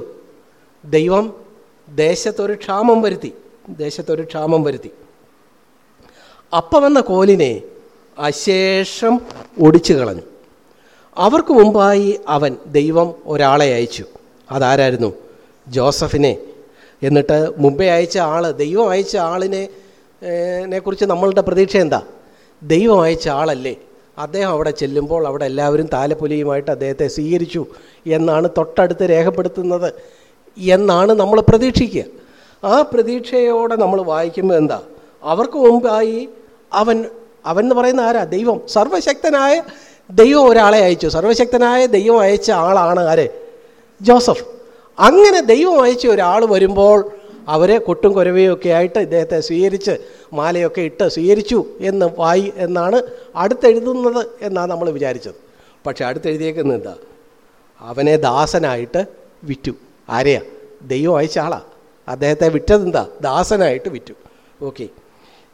ദൈവം ദേശത്തൊരു ക്ഷാമം വരുത്തി. ദേശത്തൊരു ക്ഷാമം വരുത്തി. അപ്പമെന്ന കോലിനെ അശേഷം ഒടിച്ചു കളഞ്ഞു അവർക്ക് മുമ്പായി അവൻ ദൈവം ഒരാളെ അയച്ചു. അതാരായിരുന്നു? ജോസഫിനെ. എന്നിട്ട് മുമ്പേ അയച്ച ആൾ ദൈവം അയച്ച ആളിനെ കുറിച്ച് നമ്മളുടെ പ്രതീക്ഷ എന്താ? ദൈവം അയച്ച ആളല്ലേ. അദ്ദേഹം അവിടെ ചെല്ലുമ്പോൾ അവിടെ എല്ലാവരും താലപ്പൊലിയുമായിട്ട് അദ്ദേഹത്തെ സ്വീകരിച്ചു എന്നാണ് തൊട്ടടുത്ത് രേഖപ്പെടുത്തുന്നത് എന്നാണ് നമ്മൾ പ്രതീക്ഷിക്കുക. ആ പ്രതീക്ഷയോടെ നമ്മൾ വായിക്കുമ്പോൾ എന്താ? അവർക്ക് മുമ്പായി അവൻ അവൻ എന്ന് പറയുന്ന ആരാ? ദൈവം. സർവശക്തനായ ദൈവം ഒരാളെ അയച്ചു. സർവശക്തനായ ദൈവം അയച്ച ആളാണ് ആര്? ജോസഫ്. അങ്ങനെ ദൈവം അയച്ച ഒരാൾ വരുമ്പോൾ അവരെ കൊട്ടും കുരവയും ഒക്കെ ആയിട്ട് ഇദ്ദേഹത്തെ സ്വീകരിച്ച് മാലയൊക്കെ ഇട്ട് സ്വീകരിച്ചു എന്ന് വായി എന്നാണ് അടുത്തെഴുതുന്നത് എന്നാണ് നമ്മൾ വിചാരിച്ചത്. പക്ഷെ അടുത്തെഴുതിയേക്കുന്നത് എന്താ? അവനെ ദാസനായിട്ട് വിറ്റു. ആരെയാ? ദൈവം അയച്ച ആളാ. അദ്ദേഹത്തെ വിറ്റതെന്താ ദാസനായിട്ട് വിറ്റു. ഓക്കെ.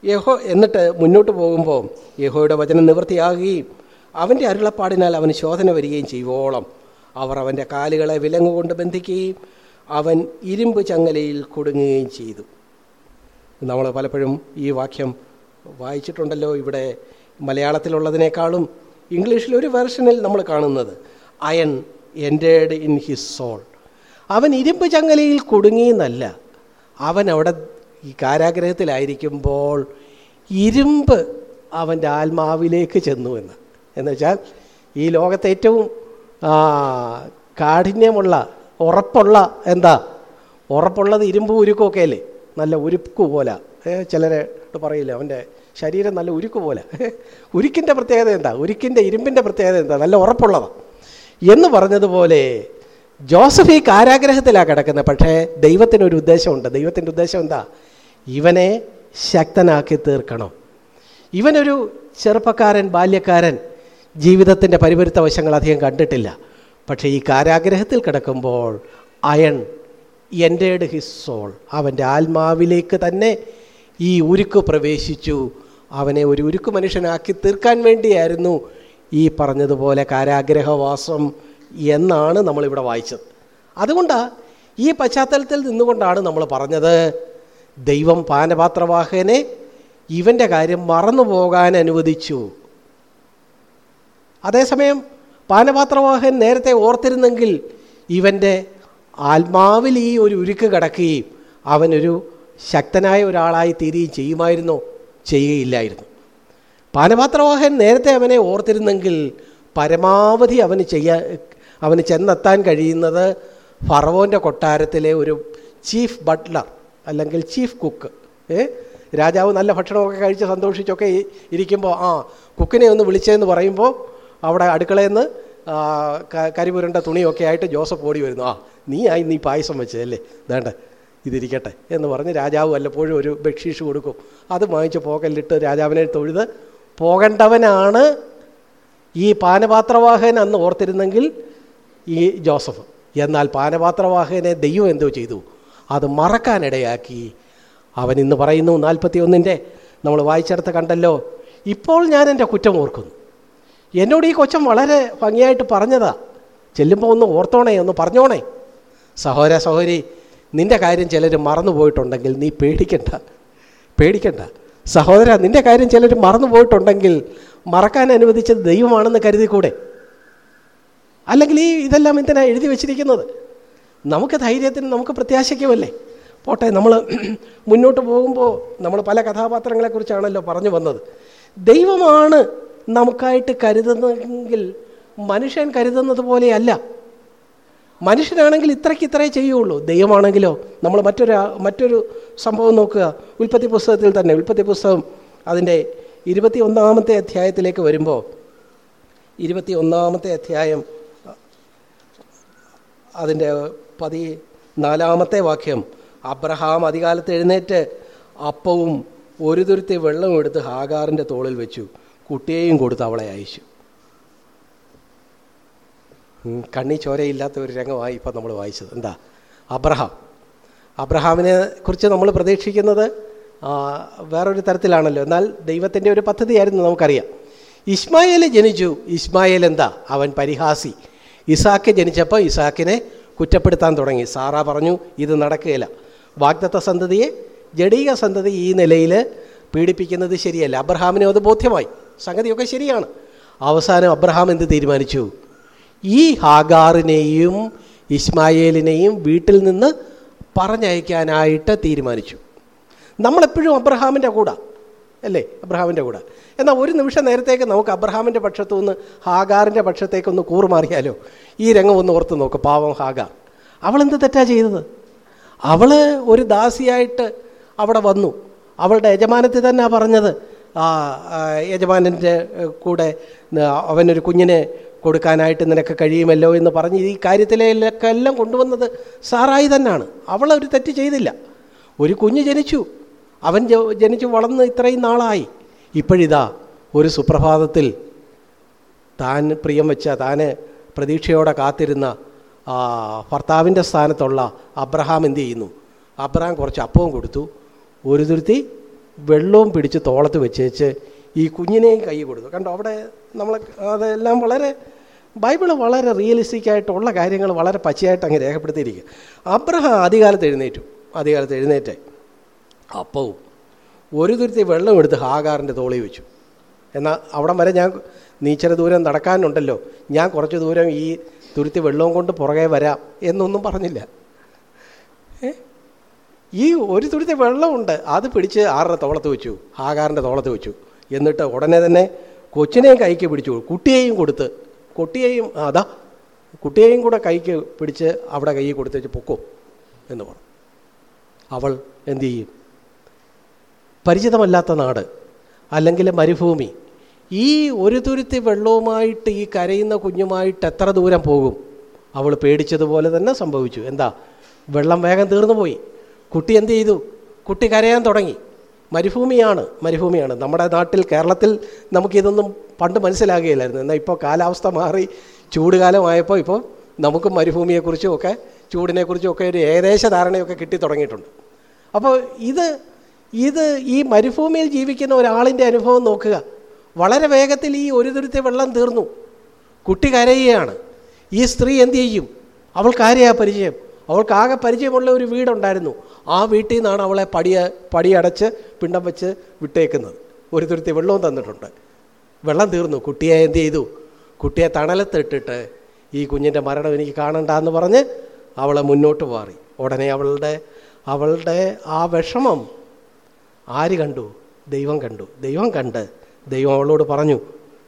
യഹോ എന്നിട്ട് മുന്നോട്ട് പോകുമ്പോൾ യഹോയുടെ വചനം നിവൃത്തിയാകുകയും അവന്റെ അരുളപ്പാടിനാൽ അവന് ശോധന വരികയും ചെയ്യുവോളം അവർ അവന്റെ കാലുകളെ വിലങ്ങുകൊണ്ട് ബന്ധിക്കുകയും അവൻ ഇരുമ്പ് ചങ്ങലയിൽ കുടുങ്ങുകയും ചെയ്തു. നമ്മൾ പലപ്പോഴും ഈ വാക്യം വായിച്ചിട്ടുണ്ടല്ലോ. ഇവിടെ മലയാളത്തിലുള്ളതിനേക്കാളും ഇംഗ്ലീഷിൽ ഒരു വെർഷനിൽ നമ്മൾ കാണുന്നത് iron entered in his soul. അവൻ ഇരുമ്പ് ചങ്ങലയിൽ കുടുങ്ങിയെന്നല്ല അവൻ അവിടെ ഈ കാരാഗ്രഹത്തിലായിരിക്കുമ്പോൾ ഇരുമ്പ് അവന്റെ ആത്മാവിലേക്ക് ചെന്നു എന്ന്. എന്നുവെച്ചാൽ ഈ ലോകത്തെ ഏറ്റവും കാഠിന്യമുള്ള ഉറപ്പുള്ള എന്താ? ഉറപ്പുള്ളത് ഇരുമ്പ് ഉരുക്കൊക്കെ അല്ലേ? നല്ല ഉരുക്ക് പോലെ. ചിലരെ പറയില്ല? അവന്റെ ശരീരം നല്ല ഉരുക്ക് പോലെ. ഉരുക്കിന്റെ പ്രത്യേകത എന്താ? ഉരുക്കിന്റെ ഇരുമ്പിന്റെ പ്രത്യേകത എന്താ? നല്ല ഉറപ്പുള്ളതാണ് എന്ന് പറഞ്ഞതുപോലെ ജോസഫ് ഈ കാരാഗ്രഹത്തിലാണ് കിടക്കുന്നത് പക്ഷേ ദൈവത്തിനൊരു ഉദ്ദേശമുണ്ട്. ദൈവത്തിന്റെ ഉദ്ദേശം എന്താ? ഇവനെ ശക്തനാക്കി തീർക്കണം. ഇവനൊരു ചെറുപ്പക്കാരൻ ബാല്യക്കാരൻ ജീവിതത്തിന്റെ പരിപരുത്ത വശങ്ങൾ അധികം കണ്ടിട്ടില്ല. പക്ഷേ ഈ കാരാഗ്രഹത്തിൽ കിടക്കുമ്പോൾ അയൺ എന്റേഡ് ഹിസ് സോൾ അവന്റെ ആത്മാവിലേക്ക് തന്നെ ഈ ഉരുക്ക് പ്രവേശിച്ചു. അവനെ ഒരു ഉരുക്ക് മനുഷ്യനാക്കി തീർക്കാൻ വേണ്ടിയായിരുന്നു ഈ പറഞ്ഞതുപോലെ കാരാഗ്രഹവാസം എന്നാണ് നമ്മളിവിടെ വായിച്ചത്. അതുകൊണ്ടാണ് ഈ പശ്ചാത്തലത്തിൽ നിന്നുകൊണ്ടാണ് നമ്മൾ പറഞ്ഞത് ദൈവം പാനപാത്രവാഹകനെ ഇവന്റെ കാര്യം മറന്നു പോകാൻ അനുവദിച്ചു. അതേസമയം പാനപാത്രവാഹൻ നേരത്തെ ഓർത്തിരുന്നെങ്കിൽ ഇവന്റെ ആത്മാവിൽ ഈ ഒരു ഉരുക്ക് കിടക്കുകയും അവനൊരു ശക്തനായ ഒരാളായി തീരുകയും ചെയ്യുമായിരുന്നോ ചെയ്യുകയില്ലായിരുന്നു. പാനപാത്രവാഹൻ നേരത്തെ അവനെ ഓർത്തിരുന്നെങ്കിൽ പരമാവധി അവന് ചെയ്യാൻ അവന് ചെന്നെത്താൻ കഴിയുന്നത് ഫറവോന്റെ കൊട്ടാരത്തിലെ ഒരു ചീഫ് ബട്ട്ലർ അല്ലെങ്കിൽ ചീഫ് കുക്ക് ഏ? രാജാവ് നല്ല ഭക്ഷണമൊക്കെ കഴിച്ച് സന്തോഷിച്ചൊക്കെ ഇരിക്കുമ്പോൾ ആ കുക്കിനെ ഒന്ന് വിളിച്ചതെന്ന് പറയുമ്പോൾ അവിടെ അടുക്കളയിൽ നിന്ന് കരിപുരണ്ട തുണിയൊക്കെ ആയിട്ട് ജോസഫ് ഓടി വരുന്നു. ആ നീ ആയി നീ പായസം വെച്ചതല്ലേ? വേണ്ട ഇതിരിക്കട്ടെ എന്ന് പറഞ്ഞ് രാജാവ് വല്ലപ്പോഴും ഒരു ബക്ഷീഷ് കൊടുക്കും. അത് വാങ്ങിച്ച് പോകലിട്ട് രാജാവിനെ തൊഴുത് പോകേണ്ടവനാണ് ഈ പാനപാത്രവാഹൻ അന്ന് ഓർത്തിരുന്നെങ്കിൽ ഈ ജോസഫ്. എന്നാൽ പാനപാത്രവാഹകനെ ദൈവം എന്തോ ചെയ്തു. അത് മറക്കാനിടയാക്കി. അവൻ ഇന്ന് പറയുന്നു നാൽപ്പത്തി ഒന്നിന്റെ നമ്മൾ വായിച്ചെടുത്ത് കണ്ടല്ലോ ഇപ്പോൾ ഞാൻ എന്റെ കുറ്റം ഓർക്കുന്നു. എന്നോട് ഈ കൊച്ചം വളരെ ഭംഗിയായിട്ട് പറഞ്ഞതാ. ചെല്ലുമ്പോൾ ഒന്ന് ഓർത്തോണേ ഒന്ന് പറഞ്ഞോണേ. സഹോര സഹോരി നിന്റെ കാര്യം ചിലർ മറന്നു പോയിട്ടുണ്ടെങ്കിൽ നീ പേടിക്കണ്ട. പേടിക്കണ്ട. സഹോദര നിന്റെ കാര്യം ചിലർ മറന്നു പോയിട്ടുണ്ടെങ്കിൽ മറക്കാൻ അനുവദിച്ചത് ദൈവമാണെന്ന് കരുതിക്കൂടെ? അല്ലെങ്കിൽ ഈ ഇതെല്ലാം എന്തിനാണ് എഴുതി വെച്ചിരിക്കുന്നത്? നമുക്ക് ധൈര്യത്തിന് നമുക്ക് പ്രത്യാശയ്ക്കുമല്ലേ? പോട്ടെ നമ്മൾ മുന്നോട്ട് പോകുമ്പോൾ നമ്മൾ പല കഥാപാത്രങ്ങളെക്കുറിച്ചാണല്ലോ പറഞ്ഞു വന്നത്. ദൈവമാണ് നമുക്കായിട്ട് കരുതുന്നെങ്കിൽ മനുഷ്യൻ കരുതുന്നത് പോലെയല്ല. മനുഷ്യനാണെങ്കിൽ ഇത്രയ്ക്ക് ഇത്രേ ചെയ്യുള്ളൂ. ദൈവമാണെങ്കിലോ നമ്മൾ മറ്റൊരു മറ്റൊരു സംഭവം നോക്കുക. ഉൽപ്പത്തി പുസ്തകത്തിൽ തന്നെ ഉൽപ്പത്തി പുസ്തകം അതിന്റെ ഇരുപത്തി ഒന്നാമത്തെ അധ്യായത്തിലേക്ക് വരുമ്പോൾ ഇരുപത്തി ഒന്നാമത്തെ അധ്യായം അതിന്റെ പതി നാലാമത്തെ വാക്യം അബ്രഹാം അധികാലത്ത് എഴുന്നേറ്റ് അപ്പവും ഒരു തുരുത്തി വെള്ളവും എടുത്ത് ഹാഗാറിന്റെ തോളിൽ വെച്ചു. കുട്ടിയെയും കൊടുത്ത് അവളെ അയച്ചു. കണ്ണി ചോരയില്ലാത്ത ഒരു രംഗമായി ഇപ്പം നമ്മൾ വായിച്ചത്. എന്താ? അബ്രഹാം. അബ്രഹാമിനെ കുറിച്ച് നമ്മൾ പ്രതീക്ഷിക്കുന്നത് വേറൊരു തരത്തിലാണല്ലോ. എന്നാൽ ദൈവത്തിന്റെ ഒരു പദ്ധതിയായിരുന്നു നമുക്കറിയാം. ഇസ്മായേൽ ജനിച്ചു. ഇസ്മായേൽ എന്താ? അവൻ പരിഹാസി. ഇസാക്ക് ജനിച്ചപ്പോൾ ഇസാക്കിനെ കുറ്റപ്പെടുത്താൻ തുടങ്ങി. സാറ പറഞ്ഞു ഇത് നടക്കുകയില്ല. വാഗ്ദത്ത സന്തതിയെ ജഡീക സന്തതി ഈ നിലയിൽ പീഡിപ്പിക്കുന്നത് ശരിയല്ല. അബ്രഹാമിനെ അത് ബോധ്യമായി. സംഗതിയൊക്കെ ശരിയാണ്. അവസാനം അബ്രഹാം എന്ത് തീരുമാനിച്ചു? ഈ ഹാഗാറിനെയും ഇസ്മായേലിനെയും വീട്ടിൽ നിന്ന് പറഞ്ഞയക്കാനായിട്ട് തീരുമാനിച്ചു. നമ്മളെപ്പോഴും അബ്രഹാമിന്റെ കൂടെ അല്ലേ? അബ്രഹാമിന്റെ കൂടെ. എന്നാൽ ഒരു നിമിഷം നേരത്തേക്ക് നമുക്ക് അബ്രഹാമിന്റെ പക്ഷത്തു നിന്ന് ഹാഗാറിന്റെ പക്ഷത്തേക്കൊന്ന് കൂറുമാറിയാലോ ഈ രംഗം ഒന്ന് ഓർത്ത് നോക്ക്. പാവം ഹാഗാർ. അവളെന്ത് തെറ്റാ ചെയ്തത്? അവൾ ഒരു ദാസിയായിട്ട് അവിടെ വന്നു. അവളുടെ യജമാനത്തിൽ തന്നെ പറഞ്ഞത്. ആ യജമാനന്റെ കൂടെ അവനൊരു കുഞ്ഞിനെ കൊടുക്കാനായിട്ട് നിനക്ക് കഴിയുമല്ലോ എന്ന് പറഞ്ഞ് ഈ കാര്യത്തിലേക്ക് എല്ലാം കൊണ്ടുവന്നത് സാറായി തന്നെയാണ് അവൾ ഒരു തെറ്റ് ചെയ്തില്ല. ഒരു കുഞ്ഞ് ജനിച്ചു. അവൻ ജനിച്ചു വളർന്ന് ഇത്രയും നാളായി. ഇപ്പോഴിതാ ഒരു സുപ്രഭാതത്തിൽ താൻ പ്രിയം വെച്ച താന് പ്രതീക്ഷയോടെ കാത്തിരുന്ന ഭർത്താവിന്റെ സ്ഥാനത്തുള്ള അബ്രഹാം എന്ത് ചെയ്യുന്നു? അബ്രഹാം കുറച്ച് അപ്പവും കൊടുത്തു. ഒരു തുരുത്തി വെള്ളവും പിടിച്ച് തോളത്ത് വെച്ചേച്ച് ഈ കുഞ്ഞിനെയും കൈ കൊടുത്തു. കണ്ടോ അവിടെ നമ്മൾ അതെല്ലാം വളരെ ബൈബിൾ വളരെ റിയലിസ്റ്റിക് ആയിട്ടുള്ള കാര്യങ്ങൾ വളരെ പച്ചയായിട്ട് അങ്ങ് രേഖപ്പെടുത്തിയിരിക്കുക. അബ്രഹാം ആദ്യകാലത്ത് എഴുന്നേറ്റു. ആദ്യകാലത്ത് എഴുന്നേറ്റേ അപ്പവും ഒരു തുരുത്തി വെള്ളം എടുത്ത് ഹാഗാറിന്റെ തോളി വെച്ചു. എന്നാൽ അവിടം വരെ ഞാൻ നീച്ചര ദൂരം നടക്കാനുണ്ടല്ലോ. ഞാൻ കുറച്ച് ദൂരം ഈ തുരുത്തി വെള്ളവും കൊണ്ട് പുറകെ വരാം എന്നൊന്നും പറഞ്ഞില്ല? ഈ ഒരു തുരുത്തി വെള്ളമുണ്ട്. അത് പിടിച്ച് ആരുടെ തോളത്ത് വെച്ചു. ആകാറിന്റെ തോളത്ത് വെച്ചു. എന്നിട്ട് ഉടനെ തന്നെ കൊച്ചിനെയും കൈക്ക് പിടിച്ചു. കുട്ടിയെയും കൊടുത്ത്. കുട്ടിയെയും അതാ കുട്ടിയെയും കൂടെ കൈക്ക് പിടിച്ച് അവിടെ കൈ കൊടുത്ത് വെച്ച് പൊക്കോ എന്ന് പറഞ്ഞു. അവൾ എന്തു ചെയ്യും? പരിചിതമല്ലാത്ത നാട് അല്ലെങ്കിൽ മരുഭൂമി. ഈ ഒരു തുരുത്തി വെള്ളവുമായിട്ട് ഈ കരയുന്ന കുഞ്ഞുമായിട്ട് എത്ര ദൂരം പോകും? അവൾ പേടിച്ചതുപോലെ തന്നെ സംഭവിച്ചു. എന്താ? വെള്ളം വേഗം തീർന്നു പോയി കുട്ടി എന്ത് ചെയ്തു? കുട്ടി കരയാൻ തുടങ്ങി. മരുഭൂമിയാണ് മരുഭൂമിയാണ്. നമ്മുടെ നാട്ടിൽ കേരളത്തിൽ നമുക്കിതൊന്നും പണ്ട് മനസ്സിലാകുകയില്ലായിരുന്നു. എന്നാൽ ഇപ്പോൾ കാലാവസ്ഥ മാറി ചൂട് കാലമായപ്പോൾ ഇപ്പോൾ നമുക്ക് മരുഭൂമിയെക്കുറിച്ചും ഒക്കെ ചൂടിനെക്കുറിച്ചും ഒക്കെ ഒരു ഏകദേശ ധാരണയൊക്കെ കിട്ടി തുടങ്ങിയിട്ടുണ്ട്. അപ്പോൾ ഇത് ഇത് ഈ മരുഭൂമിയിൽ ജീവിക്കുന്ന ഒരാളിന്റെ അനുഭവം നോക്കുക. വളരെ വേഗത്തിൽ ഈ ഒരു തുരുത്തി വെള്ളം തീർന്നു. കുട്ടി കരയുകയാണ്. ഈ സ്ത്രീ എന്ത് ചെയ്യും? അവൾക്ക് ആരെയാ പരിചയം? അവൾക്ക് ആകെ പരിചയമുള്ള ഒരു വീടുണ്ടായിരുന്നു. ആ വീട്ടിൽ നിന്നാണ് അവളെ പടിയ പടിയടച്ച് പിണ്ടം വെച്ച് വിട്ടേക്കുന്നത്. ഒരു തുരുത്തി വെള്ളവും തന്നിട്ടുണ്ട്. വെള്ളം തീർന്നു. കുട്ടിയെ എന്ത് ചെയ്തു? കുട്ടിയെ തണലത്തിട്ടിട്ട് ഈ കുഞ്ഞിന്റെ മരണം എനിക്ക് കാണണ്ട എന്ന് പറഞ്ഞ് അവളെ മുന്നോട്ട് മാറി ഉടനെ അവളുടെ അവളുടെ ആ വിഷമം ആര് കണ്ടു? ദൈവം കണ്ടു. ദൈവം കണ്ട്. ദൈവം അവളോട് പറഞ്ഞു.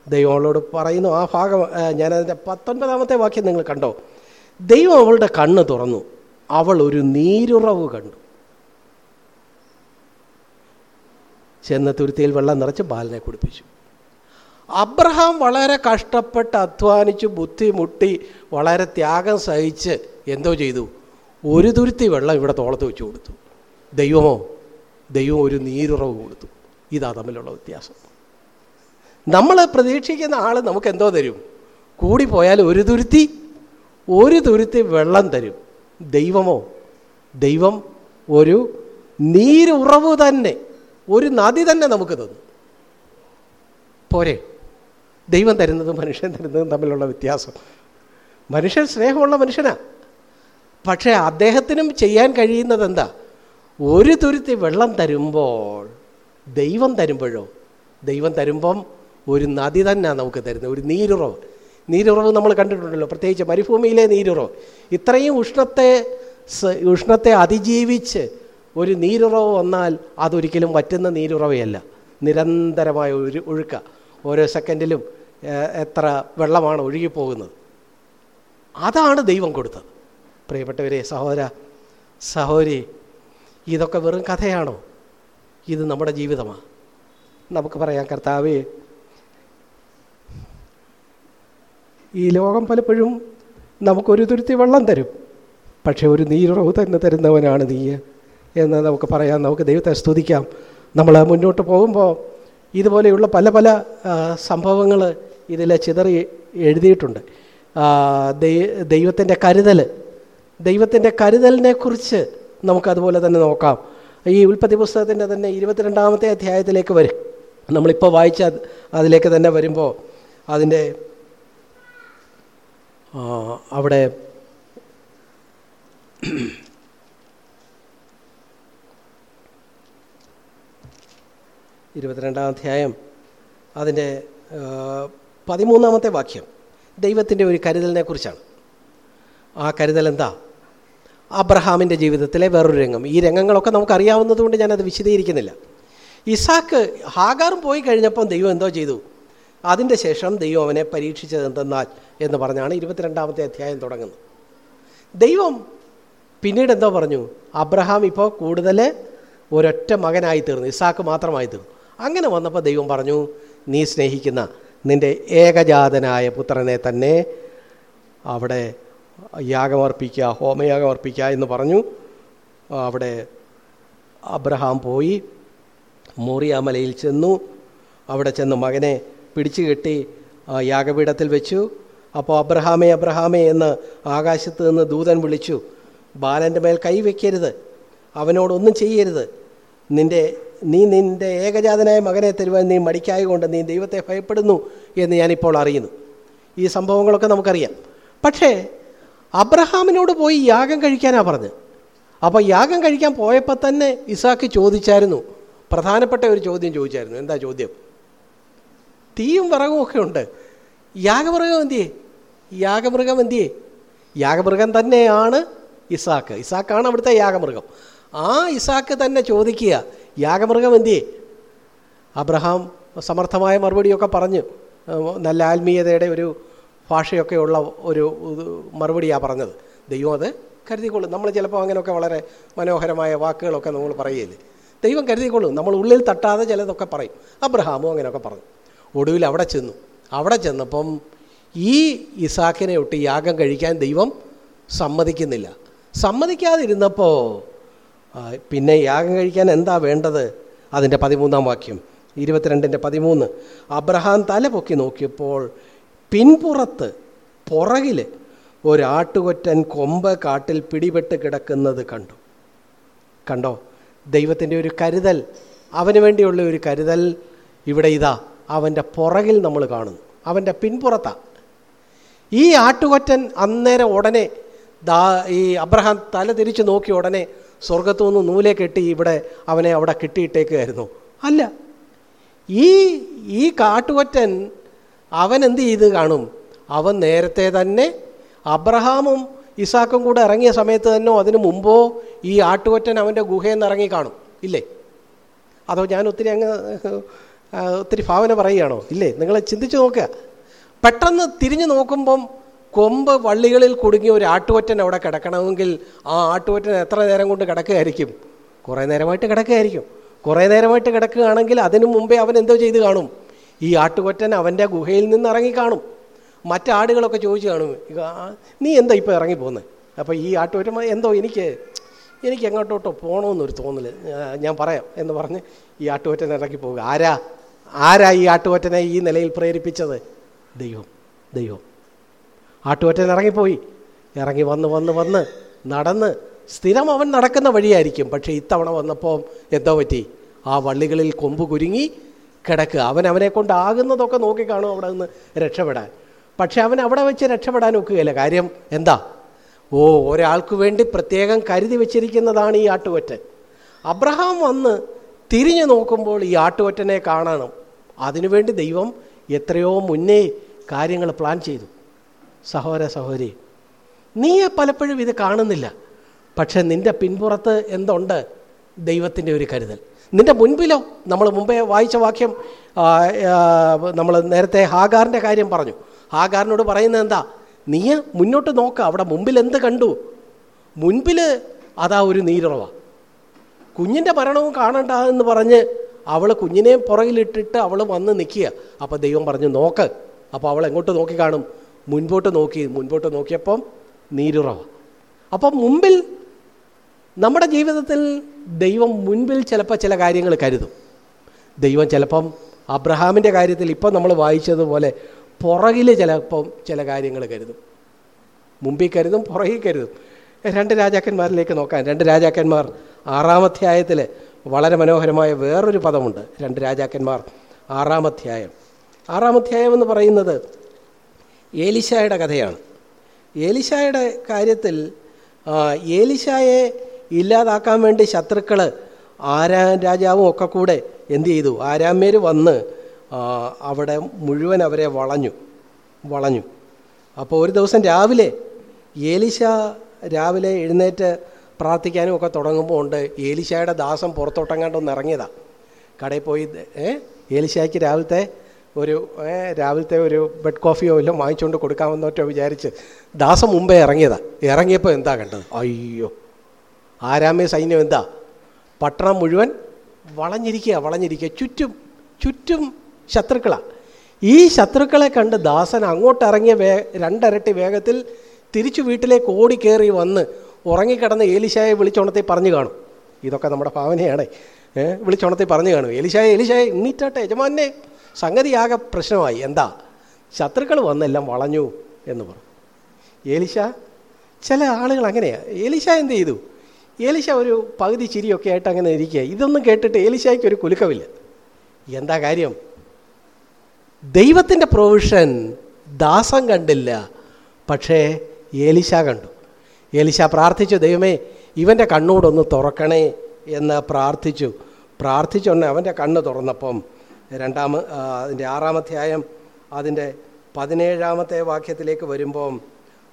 ദൈവം അവളോട് പറയുന്നു. ആ ഭാഗം ഞാനതിന്റെ പത്തൊൻപതാമത്തെ വാക്യം നിങ്ങൾ കണ്ടോ? ദൈവം അവളുടെ കണ്ണ് തുറന്നു. അവൾ ഒരു നീരുറവ് കണ്ടു. ചെന്ന തുരുത്തിയിൽ വെള്ളം നിറച്ച് ബാലനെ കുടിപ്പിച്ചു. അബ്രഹാം വളരെ കഷ്ടപ്പെട്ട് അധ്വാനിച്ച് ബുദ്ധിമുട്ടി വളരെ ത്യാഗം സഹിച്ച് എന്തോ ചെയ്തു. ഒരു തുരുത്തി വെള്ളം ഇവിടെ തോളത്ത് വെച്ച് കൊടുത്തു. ദൈവമോ ദൈവം ഒരു നീരുറവ് കൊടുത്തു. ഇതാ തമ്മിലുള്ള വ്യത്യാസം. നമ്മൾ പ്രതീക്ഷിക്കുന്ന ആൾ നമുക്ക് എന്തോ തരും കൂടിപ്പോയാൽ ഒരു തുരുത്തി ഒരു തുരുത്തി വെള്ളം തരും. ദൈവമോ? ദൈവം ഒരു നീരുറവ് തന്നെ ഒരു നദി തന്നെ നമുക്ക് തന്നു. പോരെ. ദൈവം തരുന്നതും മനുഷ്യൻ തരുന്നതും തമ്മിലുള്ള വ്യത്യാസം. മനുഷ്യൻ സ്നേഹമുള്ള മനുഷ്യനാണ് പക്ഷേ അദ്ദേഹത്തിനും ചെയ്യാൻ കഴിയുന്നത് എന്താ? ഒരു തുരുത്തി വെള്ളം തരുമ്പോൾ ദൈവം തരുമ്പോഴോ? ദൈവം തരുമ്പം ഒരു നദി തന്നെയാണ് നമുക്ക് തരുന്നത് ഒരു നീരുറവ്. നീരുറവ് നമ്മൾ കണ്ടിട്ടുണ്ടല്ലോ. പ്രത്യേകിച്ച് മരുഭൂമിയിലെ നീരുറവ്. ഇത്രയും ഉഷ്ണത്തെ ഉഷ്ണത്തെ അതിജീവിച്ച് ഒരു നീരുറവ് വന്നാൽ അതൊരിക്കലും വറ്റുന്ന നീരുറവയല്ല. നിരന്തരമായ ഒരു ഒഴുക്ക. ഓരോ സെക്കൻഡിലും എത്ര വെള്ളമാണ് ഒഴുകിപ്പോകുന്നത്. അതാണ് ദൈവം കൊടുത്തത്. പ്രിയപ്പെട്ടവരെ സഹോദര സഹോരി ഇതൊക്കെ വെറും കഥയാണോ? ഇത് നമ്മുടെ ജീവിതമാണ് നമുക്ക് പറയാം കർത്താവേ ഈ ലോകം പലപ്പോഴും നമുക്കൊരു തുരുത്തി വെള്ളം തരും. പക്ഷേ ഒരു നീരുറവ് തന്നെ തരുന്നവനാണ് നീ എന്ന് നമുക്ക് പറയാം നമുക്ക് ദൈവത്തെ സ്തുതിക്കാം. നമ്മൾ മുന്നോട്ട് പോകുമ്പോൾ ഇതുപോലെയുള്ള പല പല സംഭവങ്ങൾ ഇതിൽ ചിതറി എഴുതിയിട്ടുണ്ട്. ദൈവത്തിന്റെ കരുതൽ ദൈവത്തിന്റെ കരുതലിനെ കുറിച്ച് നമുക്കതുപോലെ തന്നെ നോക്കാം. ഈ ഉൽപ്പത്തി പുസ്തകത്തിന്റെ തന്നെ ഇരുപത്തിരണ്ടാമത്തെ അധ്യായത്തിലേക്ക് വരും. നമ്മളിപ്പോൾ വായിച്ച അതിലേക്ക് തന്നെ വരുമ്പോൾ അതിന്റെ അവിടെ ഇരുപത്തിരണ്ടാം അധ്യായം അതിന്റെ പതിമൂന്നാമത്തെ വാക്യം ദൈവത്തിന്റെ ഒരു കരുതലിനെ കുറിച്ചാണ്. ആ കരുതൽ എന്താ? അബ്രഹാമിന്റെ ജീവിതത്തിലെ വേറൊരു രംഗം. ഈ രംഗങ്ങളൊക്കെ നമുക്കറിയാവുന്നതുകൊണ്ട് ഞാനത് വിശദീകരിക്കുന്നില്ല. ഇസാക്ക് ഹാഗാറും പോയി കഴിഞ്ഞപ്പം ദൈവം എന്തോ ചെയ്തു? അതിന്റെ ശേഷം ദൈവം അവനെ പരീക്ഷിച്ചത് എന്തെന്നാൽ എന്ന് പറഞ്ഞാണ് ഇരുപത്തിരണ്ടാമത്തെ അധ്യായം തുടങ്ങുന്നത്. ദൈവം പിന്നീട് എന്തോ പറഞ്ഞു? അബ്രഹാം ഇപ്പോൾ കൂടുതൽ ഒരൊറ്റ മകനായി തീർന്നു. ഇസാക്ക് മാത്രമായി തീർന്നു. അങ്ങനെ വന്നപ്പോൾ ദൈവം പറഞ്ഞു നീ സ്നേഹിക്കുന്ന നിന്റെ ഏകജാതനായ പുത്രനെ തന്നെ അവിടെ യാഗമർപ്പിക്കുക ഹോമയാഗമർപ്പിക്കുക എന്ന് പറഞ്ഞു. അവിടെ അബ്രഹാം പോയി മോറിയാമലയിൽ ചെന്നു. അവിടെ ചെന്ന് മകനെ പിടിച്ചു കെട്ടി യാഗപീഠത്തിൽ വെച്ചു. അപ്പോൾ അബ്രഹാമേ അബ്രഹാമേ എന്ന് ആകാശത്ത് നിന്ന് ദൂതൻ വിളിച്ചു ബാലന്റെ മേൽ കൈവയ്ക്കരുത് അവനോടൊന്നും ചെയ്യരുത്. നിന്റെ നീ നിന്റെ ഏകജാതനായ മകനെ തരുവാൻ നീ മടിക്കായതുകൊണ്ട് നീ ദൈവത്തെ ഭയപ്പെടുന്നു എന്ന് ഞാനിപ്പോൾ അറിയുന്നു. ഈ സംഭവങ്ങളൊക്കെ നമുക്കറിയാം. പക്ഷേ അബ്രഹാമിനോട് പോയി യാഗം കഴിക്കാനാണ് പറഞ്ഞത്. അപ്പോൾ യാഗം കഴിക്കാൻ പോയപ്പോൾ തന്നെ ഇസാക്ക് ചോദിച്ചായിരുന്നു. പ്രധാനപ്പെട്ട ഒരു ചോദ്യം ചോദിച്ചായിരുന്നു. എന്താ ചോദ്യം? തീയും വിറകും ഒക്കെ ഉണ്ട്. യാഗമൃഗം എന്തിയേ? യാഗമൃഗം എന്തിയേ? യാഗമൃഗം തന്നെയാണ് ഇസാക്ക്. ഇസാക്കാണ് അവിടുത്തെ യാഗമൃഗം. ആ ഇസാക്ക് തന്നെ ചോദിക്കുക യാഗമൃഗം എന്തിയേ? അബ്രഹാം സമർത്ഥമായ മറുപടിയൊക്കെ പറഞ്ഞു. നല്ല ആത്മീയതയുടെ ഒരു ഭാഷയൊക്കെയുള്ള ഒരു മറുപടിയാണ് പറഞ്ഞത്. ദൈവം അത് കരുതിക്കൊള്ളും. നമ്മൾ ചിലപ്പോൾ അങ്ങനെയൊക്കെ വളരെ മനോഹരമായ വാക്കുകളൊക്കെ നമ്മൾ പറയില്ലേ ദൈവം കരുതിക്കൊള്ളും. നമ്മൾ ഉള്ളിൽ തട്ടാതെ ചിലതൊക്കെ പറയും. അബ്രഹാമും അങ്ങനെയൊക്കെ പറഞ്ഞു. ഒടുവിൽ അവിടെ ചെന്നു. അവിടെ ചെന്നപ്പം ഈ ഇസാക്കിനെ ഒട്ട് യാഗം കഴിക്കാൻ ദൈവം സമ്മതിക്കുന്നില്ല. സമ്മതിക്കാതിരുന്നപ്പോൾ പിന്നെ യാഗം കഴിക്കാൻ എന്താ വേണ്ടത്? അതിന്റെ പതിമൂന്നാം വാക്യം ഇരുപത്തിരണ്ടിന്റെ പതിമൂന്ന്. അബ്രഹാം തല പൊക്കി നോക്കിയപ്പോൾ പിൻപുറത്ത് പുറകിൽ ഒരാട്ടുകൊറ്റൻ കൊമ്പ് കാട്ടിൽ പിടിപെട്ട് കിടക്കുന്നത് കണ്ടു. കണ്ടോ? ദൈവത്തിന്റെ ഒരു കരുതൽ അവന് വേണ്ടിയുള്ള ഒരു കരുതൽ ഇവിടെ ഇതാ. അവന്റെ പുറകിൽ നമ്മൾ കാണുന്നു. അവന്റെ പിൻപുറത്താണ് ഈ ആട്ടുകൊറ്റൻ അന്നേരം ഉടനെ ദാ ഈ അബ്രഹാം തല തിരിച്ച് നോക്കി ഉടനെ സ്വർഗത്തു നിന്ന് നൂലെ കെട്ടി ഇവിടെ അവനെ അവിടെ കിട്ടിയിട്ടേക്കായിരുന്നു അല്ല ഈ ഈ കാട്ടുകൊറ്റൻ അവൻ എന്ത് ചെയ്ത് കാണും? അവൻ നേരത്തെ തന്നെ അബ്രഹാമും ഇസാക്കും കൂടെ ഇറങ്ങിയ സമയത്ത് തന്നെ അതിനു മുമ്പോ ഈ ആട്ടുകൊറ്റൻ അവന്റെ ഗുഹയിൽ നിന്ന് ഇറങ്ങി കാണും. ഇല്ലേ? അതോ ഞാൻ ഒത്തിരി അങ്ങ് ഒത്തിരി ഭാവന പറയുകയാണോ? ഇല്ലേ? നിങ്ങൾ ചിന്തിച്ചു നോക്കുക. പെട്ടെന്ന് തിരിഞ്ഞു നോക്കുമ്പം കൊമ്പ് വള്ളികളിൽ കുടുങ്ങിയ ഒരു ആട്ടുകൊറ്റൻ അവിടെ കിടക്കണമെങ്കിൽ ആ ആട്ടുകൊറ്റൻ എത്ര നേരം കൊണ്ട് കിടക്കുകയായിരിക്കും? കുറേ നേരമായിട്ട് കിടക്കുകയായിരിക്കും. കുറേ നേരമായിട്ട് കിടക്കുകയാണെങ്കിൽ അതിനു മുമ്പേ അവൻ എന്തോ ചെയ്ത് കാണും. ഈ ആട്ടുകൊറ്റൻ അവന്റെ ഗുഹയിൽ നിന്ന് ഇറങ്ങി കാണും. മറ്റാടുകളൊക്കെ ചോദിച്ചു കാണും. നീ എന്താ ഇപ്പോൾ ഇറങ്ങി പോകുന്നത് അപ്പോൾ ഈ ആട്ടുകൊറ്റൻ എന്തോ എനിക്ക് എനിക്ക് എങ്ങോട്ടോട്ടോ പോകണമെന്നൊരു തോന്നൽ ഞാൻ പറയാം എന്ന് പറഞ്ഞ് ഈ ആട്ടുകൊറ്റനെ ഇറക്കി പോകുക ആരാ? ആരാ ഈ ആട്ടുകൊറ്റനെ ഈ നിലയിൽ പ്രേരിപ്പിച്ചത്? ദൈവം ദൈവം. ആട്ടുകൊറ്റൻ ഇറങ്ങിപ്പോയി. ഇറങ്ങി വന്ന് വന്ന് വന്ന് നടന്ന് സ്ഥിരം അവൻ നടക്കുന്ന വഴിയായിരിക്കും. പക്ഷേ ഇത്തവണ വന്നപ്പോൾ എന്തോ പറ്റി? ആ വള്ളികളിൽ കൊമ്പ് കുരുങ്ങി കിടക്കുക. അവൻ അവനെ കൊണ്ടാകുന്നതൊക്കെ നോക്കിക്കാണും അവിടെ നിന്ന് രക്ഷപ്പെടാൻ. പക്ഷെ അവൻ അവിടെ വെച്ച് രക്ഷപ്പെടാൻ ഒക്കുകയില്ല. കാര്യം എന്താ? ഓ ഒരാൾക്ക് വേണ്ടി പ്രത്യേകം കരുതി വെച്ചിരിക്കുന്നതാണ് ഈ ആട്ടുകൊറ്റൻ. അബ്രഹാം വന്ന് തിരിഞ്ഞു നോക്കുമ്പോൾ ഈ ആട്ടുകൊറ്റനെ കാണണം. അതിനുവേണ്ടി ദൈവം എത്രയോ മുന്നേ കാര്യങ്ങൾ പ്ലാൻ ചെയ്തു. സഹോര സഹോരി നീ പലപ്പോഴും ഇത് കാണുന്നില്ല. പക്ഷെ നിന്റെ പിൻപുറത്ത് എന്തുണ്ട് ദൈവത്തിന്റെ ഒരു കരുതൽ? നിന്റെ മുൻപിലോ? നമ്മൾ മുമ്പേ വായിച്ച വാക്യം നമ്മൾ നേരത്തെ ഹാഗാറിന്റെ കാര്യം പറഞ്ഞു. ഹാഗാറിനോട് പറയുന്നത് എന്താ? നീ മുന്നോട്ട് നോക്കുക അവിടെ മുമ്പിൽ എന്ത് കണ്ടു? മുൻപിൽ അതാ ഒരു നീരുറവ. കുഞ്ഞിന്റെ മരണവും കാണണ്ട എന്ന് പറഞ്ഞ് അവൾ കുഞ്ഞിനെ പുറകിലിട്ടിട്ട് അവൾ വന്ന് നിൽക്കുക. അപ്പോൾ ദൈവം പറഞ്ഞു നോക്ക് അപ്പോൾ അവൾ എങ്ങോട്ട് നോക്കി കാണും? മുൻപോട്ട് നോക്കി മുൻപോട്ട് നോക്കിയപ്പം നീരുറവ. അപ്പം മുമ്പിൽ നമ്മുടെ ജീവിതത്തിൽ ദൈവം മുൻപിൽ ചിലപ്പോൾ ചില കാര്യങ്ങൾ കരുതും. ദൈവം ചിലപ്പം അബ്രഹാമിന്റെ കാര്യത്തിൽ ഇപ്പം നമ്മൾ വായിച്ചതുപോലെ പുറകിൽ ചിലപ്പം ചില കാര്യങ്ങൾ കരുതും. മുമ്പിൽ കരുതും പുറകിൽ കരുതും. രണ്ട് രാജാക്കന്മാരിലേക്ക് നോക്കാൻ രണ്ട് രാജാക്കന്മാർ ആറാമധ്യായത്തിൽ വളരെ മനോഹരമായ വേറൊരു പദമുണ്ട്. രണ്ട് രാജാക്കന്മാർ ആറാമധ്യായം ആറാമധ്യായം എന്ന് പറയുന്നത് ഏലിശായുടെ കഥയാണ്. ഏലിശായുടെ കാര്യത്തിൽ ഏലിശായെ ഇല്ലാതാക്കാൻ വേണ്ടി ശത്രുക്കൾ ആരാം രാജാവും ഒക്കെ കൂടെ എന്ത് ചെയ്തു? ആരാമ്യർ വന്ന് അവിടെ മുഴുവൻ അവരെ വളഞ്ഞു വളഞ്ഞു. അപ്പോൾ ഒരു ദിവസം രാവിലെ ഏലിശ രാവിലെ എഴുന്നേറ്റ് പ്രാർത്ഥിക്കാനും ഒക്കെ തുടങ്ങുമ്പോൾ ഉണ്ട്. ഏലിശായുടെ ദാസം പുറത്തോട്ടെങ്ങാണ്ടൊന്ന് ഇറങ്ങിയതാ. കടയിൽ പോയി ഏലിശായ്ക്ക് രാവിലത്തെ ഒരു രാവിലത്തെ ഒരു ബെഡ് കോഫിയോ എല്ലാം വാങ്ങിച്ചുകൊണ്ട് കൊടുക്കാമെന്നോട്ടോ വിചാരിച്ച് ദാസം മുമ്പേ ഇറങ്ങിയതാ. ഇറങ്ങിയപ്പോൾ എന്താ കണ്ടത്? അയ്യോ ആരാമ്യ സൈന്യം എന്താ? പട്ടണം മുഴുവൻ വളഞ്ഞിരിക്കുക വളഞ്ഞിരിക്കുക. ചുറ്റും ചുറ്റും ശത്രുക്കളാണ് ഈ ശത്രുക്കളെ കണ്ട് ദാസൻ അങ്ങോട്ടിറങ്ങിയ വേ രണ്ടരട്ടി വേഗത്തിൽ തിരിച്ചു വീട്ടിലേക്ക് ഓടി കയറി വന്ന് ഉറങ്ങിക്കിടന്ന് ഏലിശായെ വിളിച്ചോണത്തെ പറഞ്ഞു കാണും. ഇതൊക്കെ നമ്മുടെ ഭാവനയാണ്. വിളിച്ചോണത്തെ പറഞ്ഞു കാണും. ഏലിശായ ഏലിശായ എണ്ണീറ്റാട്ടെ യജമാനെ. സംഗതിയാകെ പ്രശ്നമായി. എന്താ? ശത്രുക്കൾ വന്നെല്ലാം വളഞ്ഞു എന്ന് പറഞ്ഞു. ഏലിശ ചില ആളുകൾ അങ്ങനെയാണ് ഏലിശ എന്ത് ചെയ്തു? ഏലിശ ഒരു പകുതി ചിരിയൊക്കെ ആയിട്ട് അങ്ങനെ ഇരിക്കുക ഇതൊന്നും കേട്ടിട്ട് ഏലിശായ്ക്ക് ഒരു കുലുക്കമില്ല. എന്താ കാര്യം? ദൈവത്തിന്റെ പ്രൊവിഷൻ ദാസം കണ്ടില്ല. പക്ഷേ ഏലിശ കണ്ടു. ഏലിശ പ്രാർത്ഥിച്ചു ദൈവമേ ഇവന്റെ കണ്ണോടൊന്ന് തുറക്കണേ എന്ന് പ്രാർത്ഥിച്ചു. പ്രാർത്ഥിച്ചൊന്നെ അവന്റെ കണ്ണ് തുറന്നപ്പം രണ്ടാമ അതിന്റെ ആറാമധ്യായം അതിന്റെ പതിനേഴാമത്തെ വാക്യത്തിലേക്ക് വരുമ്പം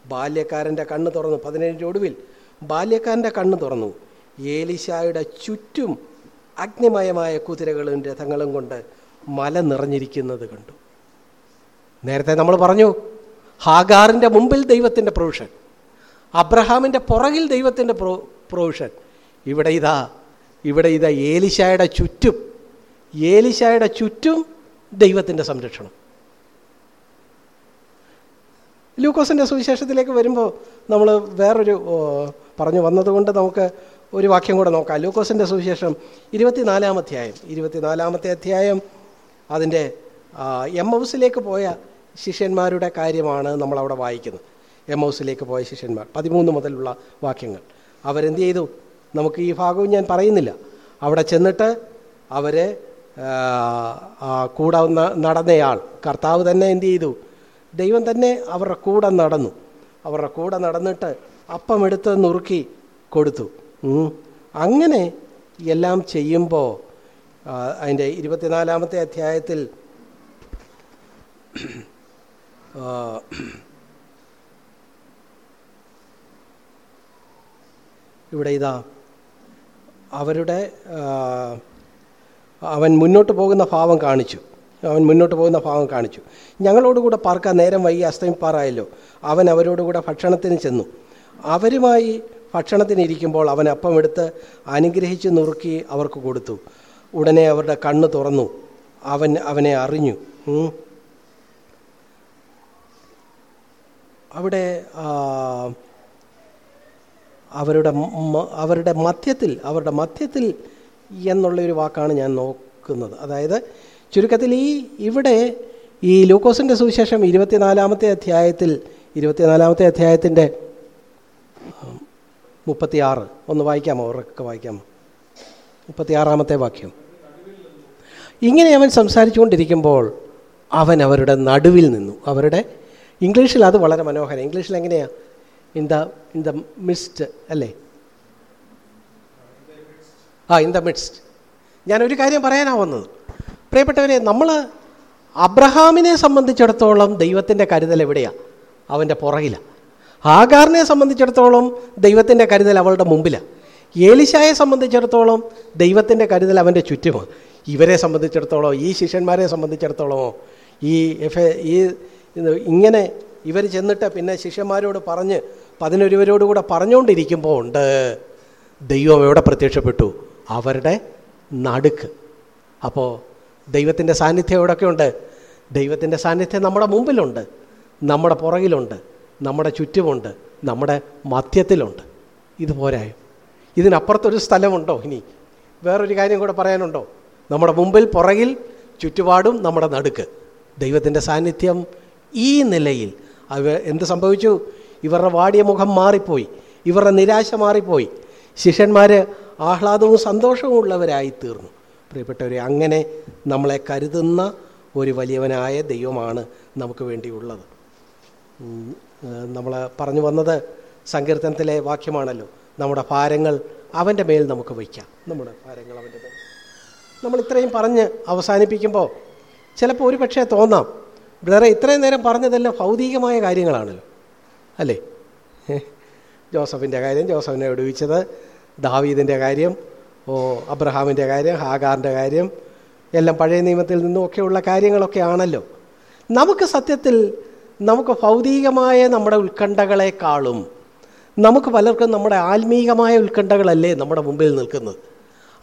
ബാല്യക്കാരന്റെ കണ്ണ് തുറന്നു. പതിനേഴിന്റെ ഒടുവിൽ ബാല്യക്കാരന്റെ കണ്ണ് തുറന്നു. ഏലിശായുടെ ചുറ്റും അഗ്നിമയമായ കുതിരകളും രഥങ്ങളും കൊണ്ട് മല നിറഞ്ഞിരിക്കുന്നത് കണ്ടു. നേരത്തെ നമ്മൾ പറഞ്ഞു ഹാഗാറിന്റെ മുമ്പിൽ ദൈവത്തിന്റെ പ്രൊവിഷൻ അബ്രഹാമിന്റെ പുറകിൽ ദൈവത്തിന്റെ പ്രൊ പ്രൊവിഷൻ ഇവിടെ ഇതാ ഇവിടെ ഇതാ ഏലിശായുടെ ചുറ്റും ഏലിശായുടെ ചുറ്റും ദൈവത്തിന്റെ സംരക്ഷണം. ലൂക്കോസിന്റെ സുവിശേഷത്തിലേക്ക് വരുമ്പോൾ നമ്മൾ വേറൊരു പറഞ്ഞു വന്നതുകൊണ്ട് നമുക്ക് ഒരു വാക്യം കൂടെ നോക്കാം. ലൂക്കോസിന്റെ സുവിശേഷം ഇരുപത്തിനാലാം അധ്യായം ഇരുപത്തിനാലാമത്തെ അധ്യായം അതിന്റെ എം ഹൗസിലേക്ക് പോയ ശിഷ്യന്മാരുടെ കാര്യമാണ് നമ്മളവിടെ വായിക്കുന്നത്. എം ഹൗസിലേക്ക് പോയ ശിഷ്യന്മാർ. പതിമൂന്ന് മുതലുള്ള വാക്യങ്ങൾ. അവരെന്ത് ചെയ്തു? നമുക്ക് ഈ ഭാഗവും ഞാൻ പറയുന്നില്ല. അവിടെ ചെന്നിട്ട് അവർ കൂടെ നടന്നയാൾ കർത്താവ് തന്നെ എന്ത് ചെയ്തു? ദൈവം തന്നെ അവരുടെ കൂടെ നടന്നു. അവരുടെ കൂടെ നടന്നിട്ട് അപ്പം എടുത്ത് നുറുക്കി കൊടുത്തു. അങ്ങനെ എല്ലാം ചെയ്യുമ്പോൾ അതിന്റെ ഇരുപത്തിനാലാമത്തെ അധ്യായത്തിൽ ഇവിടെ ഇതാ അവരുടെ അവൻ മുന്നോട്ട് പോകുന്ന ഭാവം കാണിച്ചു. അവൻ മുന്നോട്ട് പോകുന്ന ഭാവം കാണിച്ചു. ഞങ്ങളോടുകൂടെ പാർക്കാൻ നേരം വൈകി അസ്തമിപ്പാറായല്ലോ. അവൻ അവരോടുകൂടെ ഭക്ഷണത്തിന് ചെന്നു. അവരുമായി ഭക്ഷണത്തിനിരിക്കുമ്പോൾ അവൻ അപ്പം എടുത്ത് അനുഗ്രഹിച്ച് നുറുക്കി അവർക്ക് കൊടുത്തു. ഉടനെ അവരുടെ കണ്ണ് തുറന്നു. അവൻ അവനെ അറിഞ്ഞു. അവിടെ അവരുടെ അവരുടെ മധ്യത്തിൽ അവരുടെ മധ്യത്തിൽ എന്നുള്ളൊരു വാക്കാണ് ഞാൻ നോക്കുന്നത്. അതായത് ചുരുക്കത്തിൽ ഈ ഇവിടെ ഈ ലൂക്കോസിന്റെ സുവിശേഷം ഇരുപത്തിനാലാമത്തെ അധ്യായത്തിൽ ഇരുപത്തിനാലാമത്തെ അധ്യായത്തിന്റെ മുപ്പത്തിയാറ്. ഒന്ന് വായിക്കാമോ? ഉറക്കെ വായിക്കാമോ? മുപ്പത്തിയാറാമത്തെ വാക്യം. ഇങ്ങനെ അവൻ സംസാരിച്ചുകൊണ്ടിരിക്കുമ്പോൾ അവൻ അവരുടെ നടുവിൽ നിന്നു. അവരുടെ ഇംഗ്ലീഷിൽ അത് വളരെ മനോഹരം. ഇംഗ്ലീഷിൽ എങ്ങനെയാണ് in the in the mist അല്ലേ? ആ ഇൻ ദ മിഡ്സ്റ്റ് ഞാനൊരു കാര്യം പറയാനാണ് വന്നത്. പ്രിയപ്പെട്ടവരെ നമ്മൾ അബ്രഹാമിനെ സംബന്ധിച്ചിടത്തോളം ദൈവത്തിന്റെ കരുതൽ എവിടെയാണ് അവന്റെ പുറകിലാണ് ആകാറിനെ സംബന്ധിച്ചിടത്തോളം ദൈവത്തിന്റെ കരുതൽ അവളുടെ മുമ്പിലാണ് ഏലിശായെ സംബന്ധിച്ചിടത്തോളം ദൈവത്തിന്റെ കരുതൽ അവന്റെ ചുറ്റുമാണ് ഇവരെ സംബന്ധിച്ചിടത്തോളം ഈ ശിഷ്യന്മാരെ സംബന്ധിച്ചിടത്തോളമോ ഈ എഫ് ഈ ഇങ്ങനെ ഇവർ ചെന്നിട്ട് പിന്നെ ശിഷ്യന്മാരോട് പറഞ്ഞ് പതിനൊരുവരോട് കൂടെ പറഞ്ഞുകൊണ്ടിരിക്കുമ്പോൾ ഉണ്ട് ദൈവം എവിടെ പ്രത്യക്ഷപ്പെട്ടു? അവരുടെ നടുക്ക്. അപ്പോൾ ദൈവത്തിന്റെ സാന്നിധ്യം എവിടെയൊക്കെ ഉണ്ട് ദൈവത്തിന്റെ സാന്നിധ്യം നമ്മുടെ മുമ്പിലുണ്ട് നമ്മുടെ പുറകിലുണ്ട് നമ്മുടെ ചുറ്റുമുണ്ട് നമ്മുടെ മധ്യത്തിലുണ്ട്. ഇത് പോരായോ ഇതിനപ്പുറത്തൊരു സ്ഥലമുണ്ടോ ഇനി? വേറൊരു കാര്യം കൂടെ പറയാനുണ്ടോ? നമ്മുടെ മുമ്പിൽ പുറകിൽ ചുറ്റുപാടും നമ്മുടെ നടുക്ക്. ദൈവത്തിന്റെ സാന്നിധ്യം ഈ നിലയിൽ. അവ എന്ത് സംഭവിച്ചു? ഇവരുടെ വാടിയ മുഖം മാറിപ്പോയി. ഇവരുടെ നിരാശ മാറിപ്പോയി. ശിഷ്യന്മാർ ആഹ്ലാദവും സന്തോഷവും ഉള്ളവരായി തീർന്നു. പ്രിയപ്പെട്ടവരെ അങ്ങനെ നമ്മളെ കരുതുന്ന ഒരു വലിയവനായ ദൈവമാണ് നമുക്ക് വേണ്ടിയുള്ളത്. നമ്മൾ പറഞ്ഞു വന്നത് സങ്കീർത്തനത്തിലെ വാക്യമാണല്ലോ. നമ്മുടെ ഭാരങ്ങൾ അവന്റെ മേൽ നമുക്ക് വയ്ക്കാം. നമ്മുടെ ഭാരങ്ങൾ അവന്റെ മേൽ നമ്മൾ ഇത്രയും പറഞ്ഞ് അവസാനിപ്പിക്കുമ്പോൾ ചിലപ്പോൾ ഒരു പക്ഷേ തോന്നാം വേറെ ഇത്രയും നേരം പറഞ്ഞതെല്ലാം ഭൗതികമായ കാര്യങ്ങളാണല്ലോ. അല്ലേ? ജോസഫിന്റെ കാര്യം ജോസഫിനെ ഒടുവിച്ചത് ദാവീദിന്റെ കാര്യം ഓ അബ്രഹാമിന്റെ കാര്യം ഹാഗാറിന്റെ കാര്യം എല്ലാം പഴയ നിയമത്തിൽ നിന്നുമൊക്കെയുള്ള കാര്യങ്ങളൊക്കെ ആണല്ലോ. നമുക്ക് സത്യത്തിൽ നമുക്ക് ഭൗതികമായ നമ്മുടെ ഉത്കണ്ഠകളെക്കാളും നമുക്ക് പലർക്കും നമ്മുടെ ആത്മീകമായ ഉത്കണ്ഠകളല്ലേ നമ്മുടെ മുമ്പിൽ നിൽക്കുന്നത്?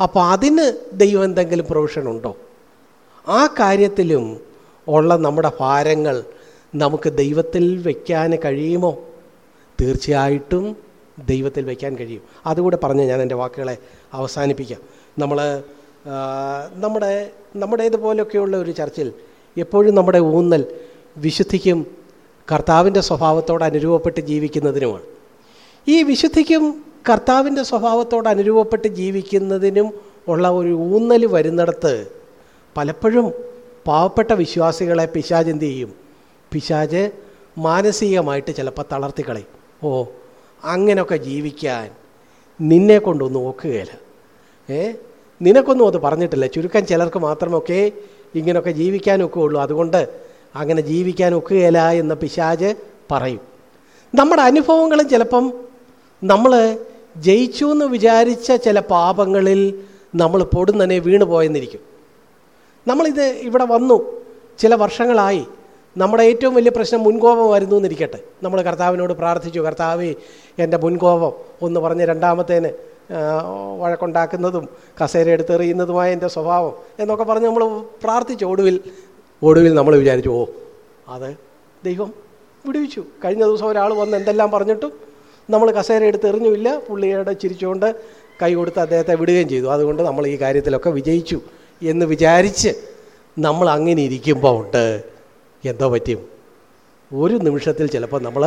അപ്പോൾ അതിന് ദൈവം എന്തെങ്കിലും പ്രൊവിഷൻ ഉണ്ടോ? ആ കാര്യത്തിലും ഉള്ള നമ്മുടെ ഭാരങ്ങൾ നമുക്ക് ദൈവത്തിൽ വയ്ക്കാൻ കഴിയുമോ? തീർച്ചയായിട്ടും ദൈവത്തിൽ വയ്ക്കാൻ കഴിയും. അതുകൂടെ പറഞ്ഞ് ഞാൻ എന്റെ വാക്കുകളെ അവസാനിപ്പിക്കാം. നമ്മൾ നമ്മുടെ നമ്മുടെ നമ്മുടേതുപോലെയൊക്കെയുള്ള ഒരു ചർച്ചിൽ എപ്പോഴും നമ്മുടെ ഊന്നൽ വിശുദ്ധിക്കും കർത്താവിന്റെ സ്വഭാവത്തോട് അനുരൂപപ്പെട്ട് ജീവിക്കുന്നതിനുമാണ്. ഈ വിശുദ്ധിക്കും കർത്താവിന്റെ സ്വഭാവത്തോട് അനുരൂപപ്പെട്ട് ജീവിക്കുന്നതിനും ഉള്ള ഒരു ഊന്നൽ വരുന്നിടത്ത് പലപ്പോഴും പാവപ്പെട്ട വിശ്വാസികളെ പിശാജ് എന്ത് ചെയ്യും? പിശാജ് മാനസികമായിട്ട് ചിലപ്പോൾ തളർത്തിക്കളയും ഓ അങ്ങനെയൊക്കെ ജീവിക്കാൻ നിന്നെ കൊണ്ടൊന്നും നോക്കുകയില്ല ഏ? നിനക്കൊന്നും അത് പറഞ്ഞിട്ടില്ല. ചുരുക്കം ചിലർക്ക് മാത്രമൊക്കെ ഇങ്ങനെയൊക്കെ ജീവിക്കാനൊക്കെ ഉള്ളൂ. അതുകൊണ്ട് അങ്ങനെ ജീവിക്കാൻ ഒക്കുകയില്ല എന്ന് പിശാജ് പറയും. നമ്മുടെ അനുഭവങ്ങളും ചിലപ്പം നമ്മൾ ജയിച്ചു എന്ന് വിചാരിച്ച ചില പാപങ്ങളിൽ നമ്മൾ പൊടുന്നനെ വീണു പോയെന്നിരിക്കും. നമ്മളിത് ഇവിടെ വന്നു. ചില വർഷങ്ങളായി. നമ്മുടെ ഏറ്റവും വലിയ പ്രശ്നം മുൻകോപമായിരുന്നു എന്നിരിക്കട്ടെ. നമ്മൾ കർത്താവിനോട് പ്രാർത്ഥിച്ചു കർത്താവ് എന്റെ മുൻകോപം ഒന്ന് പറഞ്ഞ് രണ്ടാമത്തേന് വഴക്കുണ്ടാക്കുന്നതും കസേര എടുത്തെറിയുന്നതുമായ എന്റെ സ്വഭാവം എന്നൊക്കെ പറഞ്ഞ് നമ്മൾ പ്രാർത്ഥിച്ചു. ഒടുവിൽ ഒടുവിൽ നമ്മൾ വിചാരിച്ചു ഓ അത് ദൈവം വിടുവിച്ചു. കഴിഞ്ഞ ദിവസം ഒരാൾ വന്ന് എന്തെല്ലാം പറഞ്ഞിട്ടും നമ്മൾ കസേര എടുത്ത് എറിഞ്ഞുമില്ല. പുള്ളിയുടെ ചിരിച്ചുകൊണ്ട് കൈ കൊടുത്ത് അദ്ദേഹത്തെ വിടുകയും ചെയ്തു. അതുകൊണ്ട് നമ്മൾ ഈ കാര്യത്തിലൊക്കെ വിജയിച്ചു എന്ന് വിചാരിച്ച് നമ്മൾ അങ്ങനെ ഇരിക്കുമ്പോൾ ഉണ്ട്. എന്തോ പറ്റും ഒരു നിമിഷത്തിൽ ചിലപ്പോൾ നമ്മൾ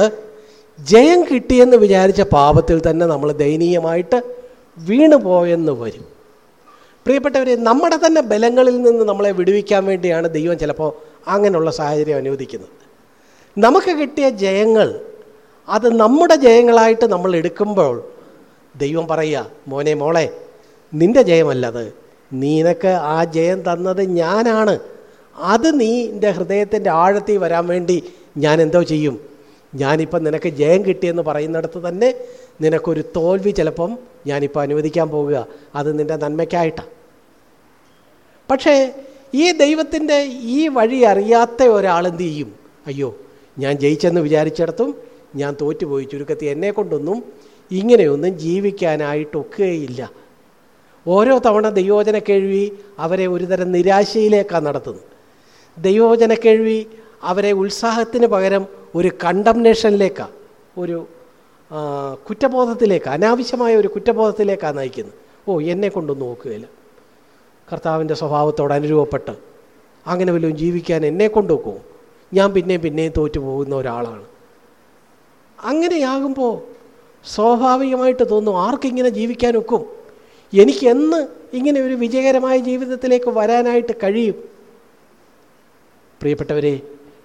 ജയം കിട്ടിയെന്ന് വിചാരിച്ച പാപത്തിൽ തന്നെ നമ്മൾ ദയനീയമായിട്ട് വീണു പോയെന്ന് വരും. പ്രിയപ്പെട്ടവരെ നമ്മുടെ തന്നെ ബലങ്ങളിൽ നിന്ന് നമ്മളെ വിടുവിക്കാൻ വേണ്ടിയാണ് ദൈവം ചിലപ്പോൾ അങ്ങനെയുള്ള സാഹചര്യം അനുവദിക്കുന്നത്. നമുക്ക് കിട്ടിയ ജയങ്ങൾ അത് നമ്മുടെ ജയങ്ങളായിട്ട് നമ്മൾ എടുക്കുമ്പോൾ ദൈവം പറയുക മോനെ മോളെ നിന്റെ ജയമല്ലത് നീനക്ക് ആ ജയം തന്നത് ഞാനാണ്. അത് നീ എന്റെ ഹൃദയത്തിന്റെ ആഴത്തിൽ വരാൻ വേണ്ടി ഞാൻ എന്തോ ചെയ്യും. ഞാനിപ്പം നിനക്ക് ജയം കിട്ടിയെന്ന് പറയുന്നിടത്ത് തന്നെ നിനക്കൊരു തോൽവി ചിലപ്പം ഞാനിപ്പോൾ അനുവദിക്കാൻ പോകുക. അത് നിന്റെ നന്മയ്ക്കായിട്ടാണ് പക്ഷേ ഈ ദൈവത്തിന്റെ ഈ വഴി അറിയാത്ത ഒരാൾ എന്ത് ചെയ്യും? അയ്യോ ഞാൻ ജയിച്ചെന്ന് വിചാരിച്ചിടത്തും ഞാൻ തോറ്റുപോയി ചുരുക്കത്തിൽ എന്നെ കൊണ്ടൊന്നും ഇങ്ങനെയൊന്നും ജീവിക്കാനായിട്ടൊക്കുകയില്ല ഓരോ തവണ ദൈവോചന കേൾവി അവരെ ഒരുതരം നിരാശയിലേക്കാണ് നടത്തുന്നത്. ദൈവോചന കേൾവി അവരെ ഉത്സാഹത്തിന് പകരം ഒരു കണ്ടംനേഷനിലേക്കാണ് ഒരു കുറ്റബോധത്തിലേക്ക് അനാവശ്യമായ ഒരു കുറ്റബോധത്തിലേക്കാണ് നയിക്കുന്നത്. ഓ എന്നെ കൊണ്ടൊന്നും നോക്കുകയില്ല കർത്താവിന്റെ സ്വഭാവത്തോട് അനുരൂപപ്പെട്ട് അങ്ങനെ വല്ലതും ജീവിക്കാൻ എന്നെ കൊണ്ടുപോകും ഞാൻ പിന്നെയും പിന്നെയും തോറ്റു പോകുന്ന ഒരാളാണ്. അങ്ങനെയാകുമ്പോൾ സ്വാഭാവികമായിട്ട് തോന്നും ആർക്കിങ്ങനെ ജീവിക്കാനൊക്കും? എനിക്കെന്ന് ഇങ്ങനെ ഒരു വിജയകരമായ ജീവിതത്തിലേക്ക് വരാനായിട്ട് കഴിയും? പ്രിയപ്പെട്ടവരെ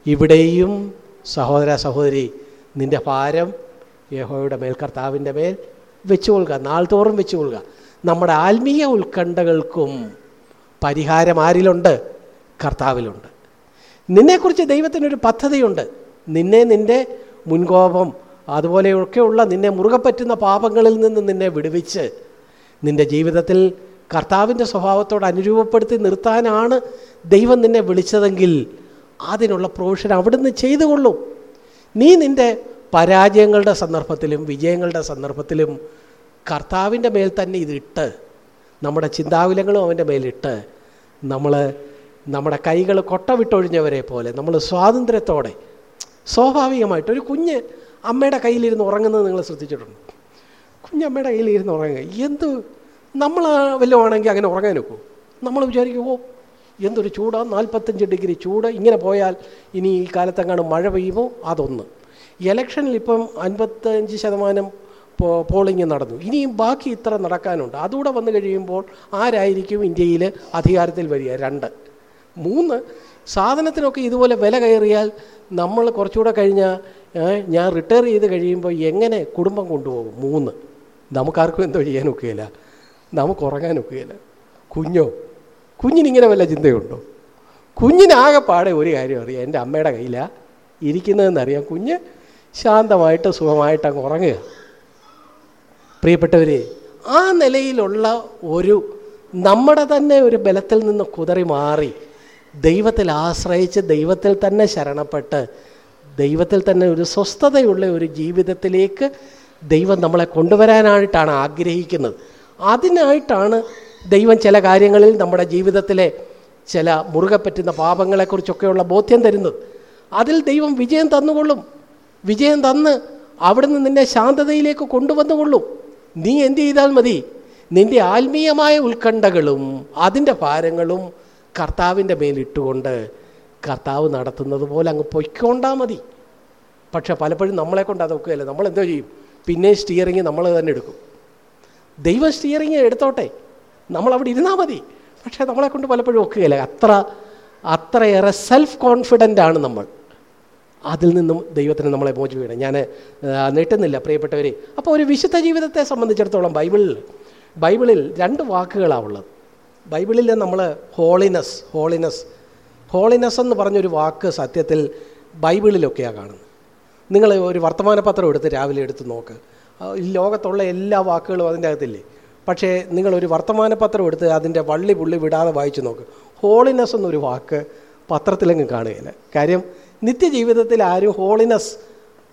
ഇവിടെയും സഹോദര സഹോദരി നിന്റെ ഭാരം യഹോയുടെ മേൽ കർത്താവിന്റെ മേൽ വെച്ചുകൊള്ളുക നാൾതോറും വെച്ചുകൊള്ളുക. നമ്മുടെ ആത്മീയ ഉത്കണ്ഠകൾക്കും പരിഹാരം ആരിലുണ്ട്? കർത്താവിലുണ്ട്. നിന്നെക്കുറിച്ച് ദൈവത്തിനൊരു പദ്ധതിയുണ്ട്. നിന്നെ നിന്റെ മുൻകോപം അതുപോലെയൊക്കെയുള്ള നിന്നെ മുറുകെ പറ്റുന്ന പാപങ്ങളിൽ നിന്ന് നിന്നെ വിടുവിച്ച് നിന്റെ ജീവിതത്തിൽ കർത്താവിന്റെ സ്വഭാവത്തോട് അനുരൂപപ്പെടുത്തി നിർത്താനാണ് ദൈവം നിന്നെ വിളിച്ചതെങ്കിൽ അതിനുള്ള പ്രൊവിഷൻ അവിടുന്ന് ചെയ്തു കൊള്ളും നീ നിന്റെ പരാജയങ്ങളുടെ സന്ദർഭത്തിലും വിജയങ്ങളുടെ സന്ദർഭത്തിലും കർത്താവിന്റെ മേൽ തന്നെ ഇതിട്ട് നമ്മുടെ ചിന്താകുലങ്ങളും അവന്റെ മേലിട്ട് നമ്മൾ നമ്മുടെ കൈകൾ കൊട്ട വിട്ടൊഴിഞ്ഞവരെ പോലെ നമ്മൾ സ്വാതന്ത്ര്യത്തോടെ സ്വാഭാവികമായിട്ട് ഒരു കുഞ്ഞ് അമ്മയുടെ കയ്യിലിരുന്ന് ഉറങ്ങുന്നത് നിങ്ങൾ ശ്രദ്ധിച്ചിട്ടുണ്ട്? കുഞ്ഞമ്മയുടെ കയ്യിലിരുന്ന് ഉറങ്ങുക. എന്ത് നമ്മൾ വല്ലതുമാണെങ്കിൽ അങ്ങനെ ഉറങ്ങാൻ നോക്കൂ. നമ്മൾ വിചാരിക്കും ഓ എന്തൊരു ചൂടാണ് നാൽപ്പത്തഞ്ച് ഡിഗ്രി ചൂട് ഇങ്ങനെ പോയാൽ ഇനി ഈ കാലത്തെങ്ങാണ് മഴ പെയ്യുമോ? അതൊന്ന്. ഇലക്ഷനിൽ ഇപ്പം അൻപത്തഞ്ച് ശതമാനം പോളിംഗ് നടന്നു. ഇനിയും ബാക്കി ഇത്ര നടക്കാനുണ്ട്. അതുകൂടെ വന്നു കഴിയുമ്പോൾ ആരായിരിക്കും ഇന്ത്യയിൽ അധികാരത്തിൽ വരിക? രണ്ട്. മൂന്ന് സാധനത്തിനൊക്കെ ഇതുപോലെ വില കയറിയാൽ നമ്മൾ കുറച്ചുകൂടെ കഴിഞ്ഞാൽ ഞാൻ റിട്ടയർ ചെയ്ത് കഴിയുമ്പോൾ എങ്ങനെ കുടുംബം കൊണ്ടുപോകും? മൂന്ന്. നമുക്കാർക്കും എന്തോ ചെയ്യാൻ ഒക്കുകയില്ല നമുക്ക് ഉറങ്ങാൻ ഒക്കുകയില്ല കുഞ്ഞോ? കുഞ്ഞിനിങ്ങനെ വല്ല ചിന്തയുണ്ടോ? കുഞ്ഞിനാകെപ്പാടെ ഒരു കാര്യം അറിയാം. എന്റെ അമ്മയുടെ കയ്യിലാണ് ഇരിക്കുന്നതെന്നറിയാം കുഞ്ഞ് ശാന്തമായിട്ട് സുഖമായിട്ട് അങ്ങ് ഉറങ്ങുക. പ്രിയപ്പെട്ടവരെ ആ നിലയിലുള്ള ഒരു നമ്മുടെ തന്നെ ഒരു ബലത്തിൽ നിന്ന് കുതറി മാറി ദൈവത്തിൽ ആശ്രയിച്ച് ദൈവത്തിൽ തന്നെ ശരണപ്പെട്ട് ദൈവത്തിൽ തന്നെ ഒരു സ്വസ്ഥതയുള്ള ഒരു ജീവിതത്തിലേക്ക് ദൈവം നമ്മളെ കൊണ്ടുവരാനായിട്ടാണ് ആഗ്രഹിക്കുന്നത്. അതിനായിട്ടാണ് ദൈവം ചില കാര്യങ്ങളിൽ നമ്മുടെ ജീവിതത്തിലെ ചില മുറുകെ പറ്റുന്ന പാപങ്ങളെക്കുറിച്ചൊക്കെയുള്ള ബോധ്യം തരുന്നത്. അതിൽ ദൈവം വിജയം തന്നുകൊള്ളും. വിജയം തന്ന് അവിടുന്ന് നിന്നെ ശാന്തതയിലേക്ക് കൊണ്ടുവന്നുകൊള്ളും. നീ എന്ത് ചെയ്താൽ മതി? നിന്റെ ആത്മീയമായ ഉത്കണ്ഠകളും അതിന്റെ ഭാരങ്ങളും കർത്താവിന്റെ മേലിട്ടുകൊണ്ട് കർത്താവ് നടത്തുന്നത് പോലെ അങ്ങ് പൊയ്ക്കൊണ്ടാൽ മതി. പക്ഷെ പലപ്പോഴും നമ്മളെ കൊണ്ട് അതൊക്കെയല്ല നമ്മൾ എന്തോ ചെയ്യും? പിന്നെ സ്റ്റിയറിങ് നമ്മൾ തന്നെ എടുക്കും. ദൈവ സ്റ്റിയറിങ് എടുത്തോട്ടെ. നമ്മൾ അവിടെ ഇരുന്നാൽ മതി. പക്ഷേ നമ്മളെ കൊണ്ട് പലപ്പോഴും ഒക്കുകയില്ല. അത്ര അത്രയേറെ സെൽഫ് കോൺഫിഡന്റ് ആണ് നമ്മൾ. അതിൽ നിന്നും ദൈവത്തിന് നമ്മളെ മോചിപ്പിക്കണം. ഞാൻ നീട്ടുന്നില്ല പ്രിയപ്പെട്ടവരെ. അപ്പോൾ ഒരു വിശുദ്ധ ജീവിതത്തെ സംബന്ധിച്ചിടത്തോളം ബൈബിളിൽ ബൈബിളിൽ രണ്ട് വാക്കുകളാണ് ഉള്ളത്. ബൈബിളിൽ നമ്മൾ ഹോളിനെസ് ഹോളിനെസ് ഹോളിനെസ് എന്ന് പറഞ്ഞൊരു വാക്ക് സത്യത്തിൽ ബൈബിളിലൊക്കെയാണ് കാണുന്നത്. നിങ്ങൾ ഒരു വർത്തമാനപത്രം എടുത്ത് രാവിലെ എടുത്ത് നോക്ക്. ഈ ലോകത്തുള്ള എല്ലാ വാക്കുകളും അതിന്റെ അകത്തില്ലേ? പക്ഷേ നിങ്ങളൊരു വർത്തമാനപത്രം എടുത്ത് അതിന്റെ വള്ളി പുള്ളി വിടാതെ വായിച്ചു നോക്ക്. ഹോളിനെസ് എന്നൊരു വാക്ക് പത്രത്തിലെങ്ങും കാണുകയില്ല. കാര്യം നിത്യജീവിതത്തിൽ ആരും ഹോളിനെസ്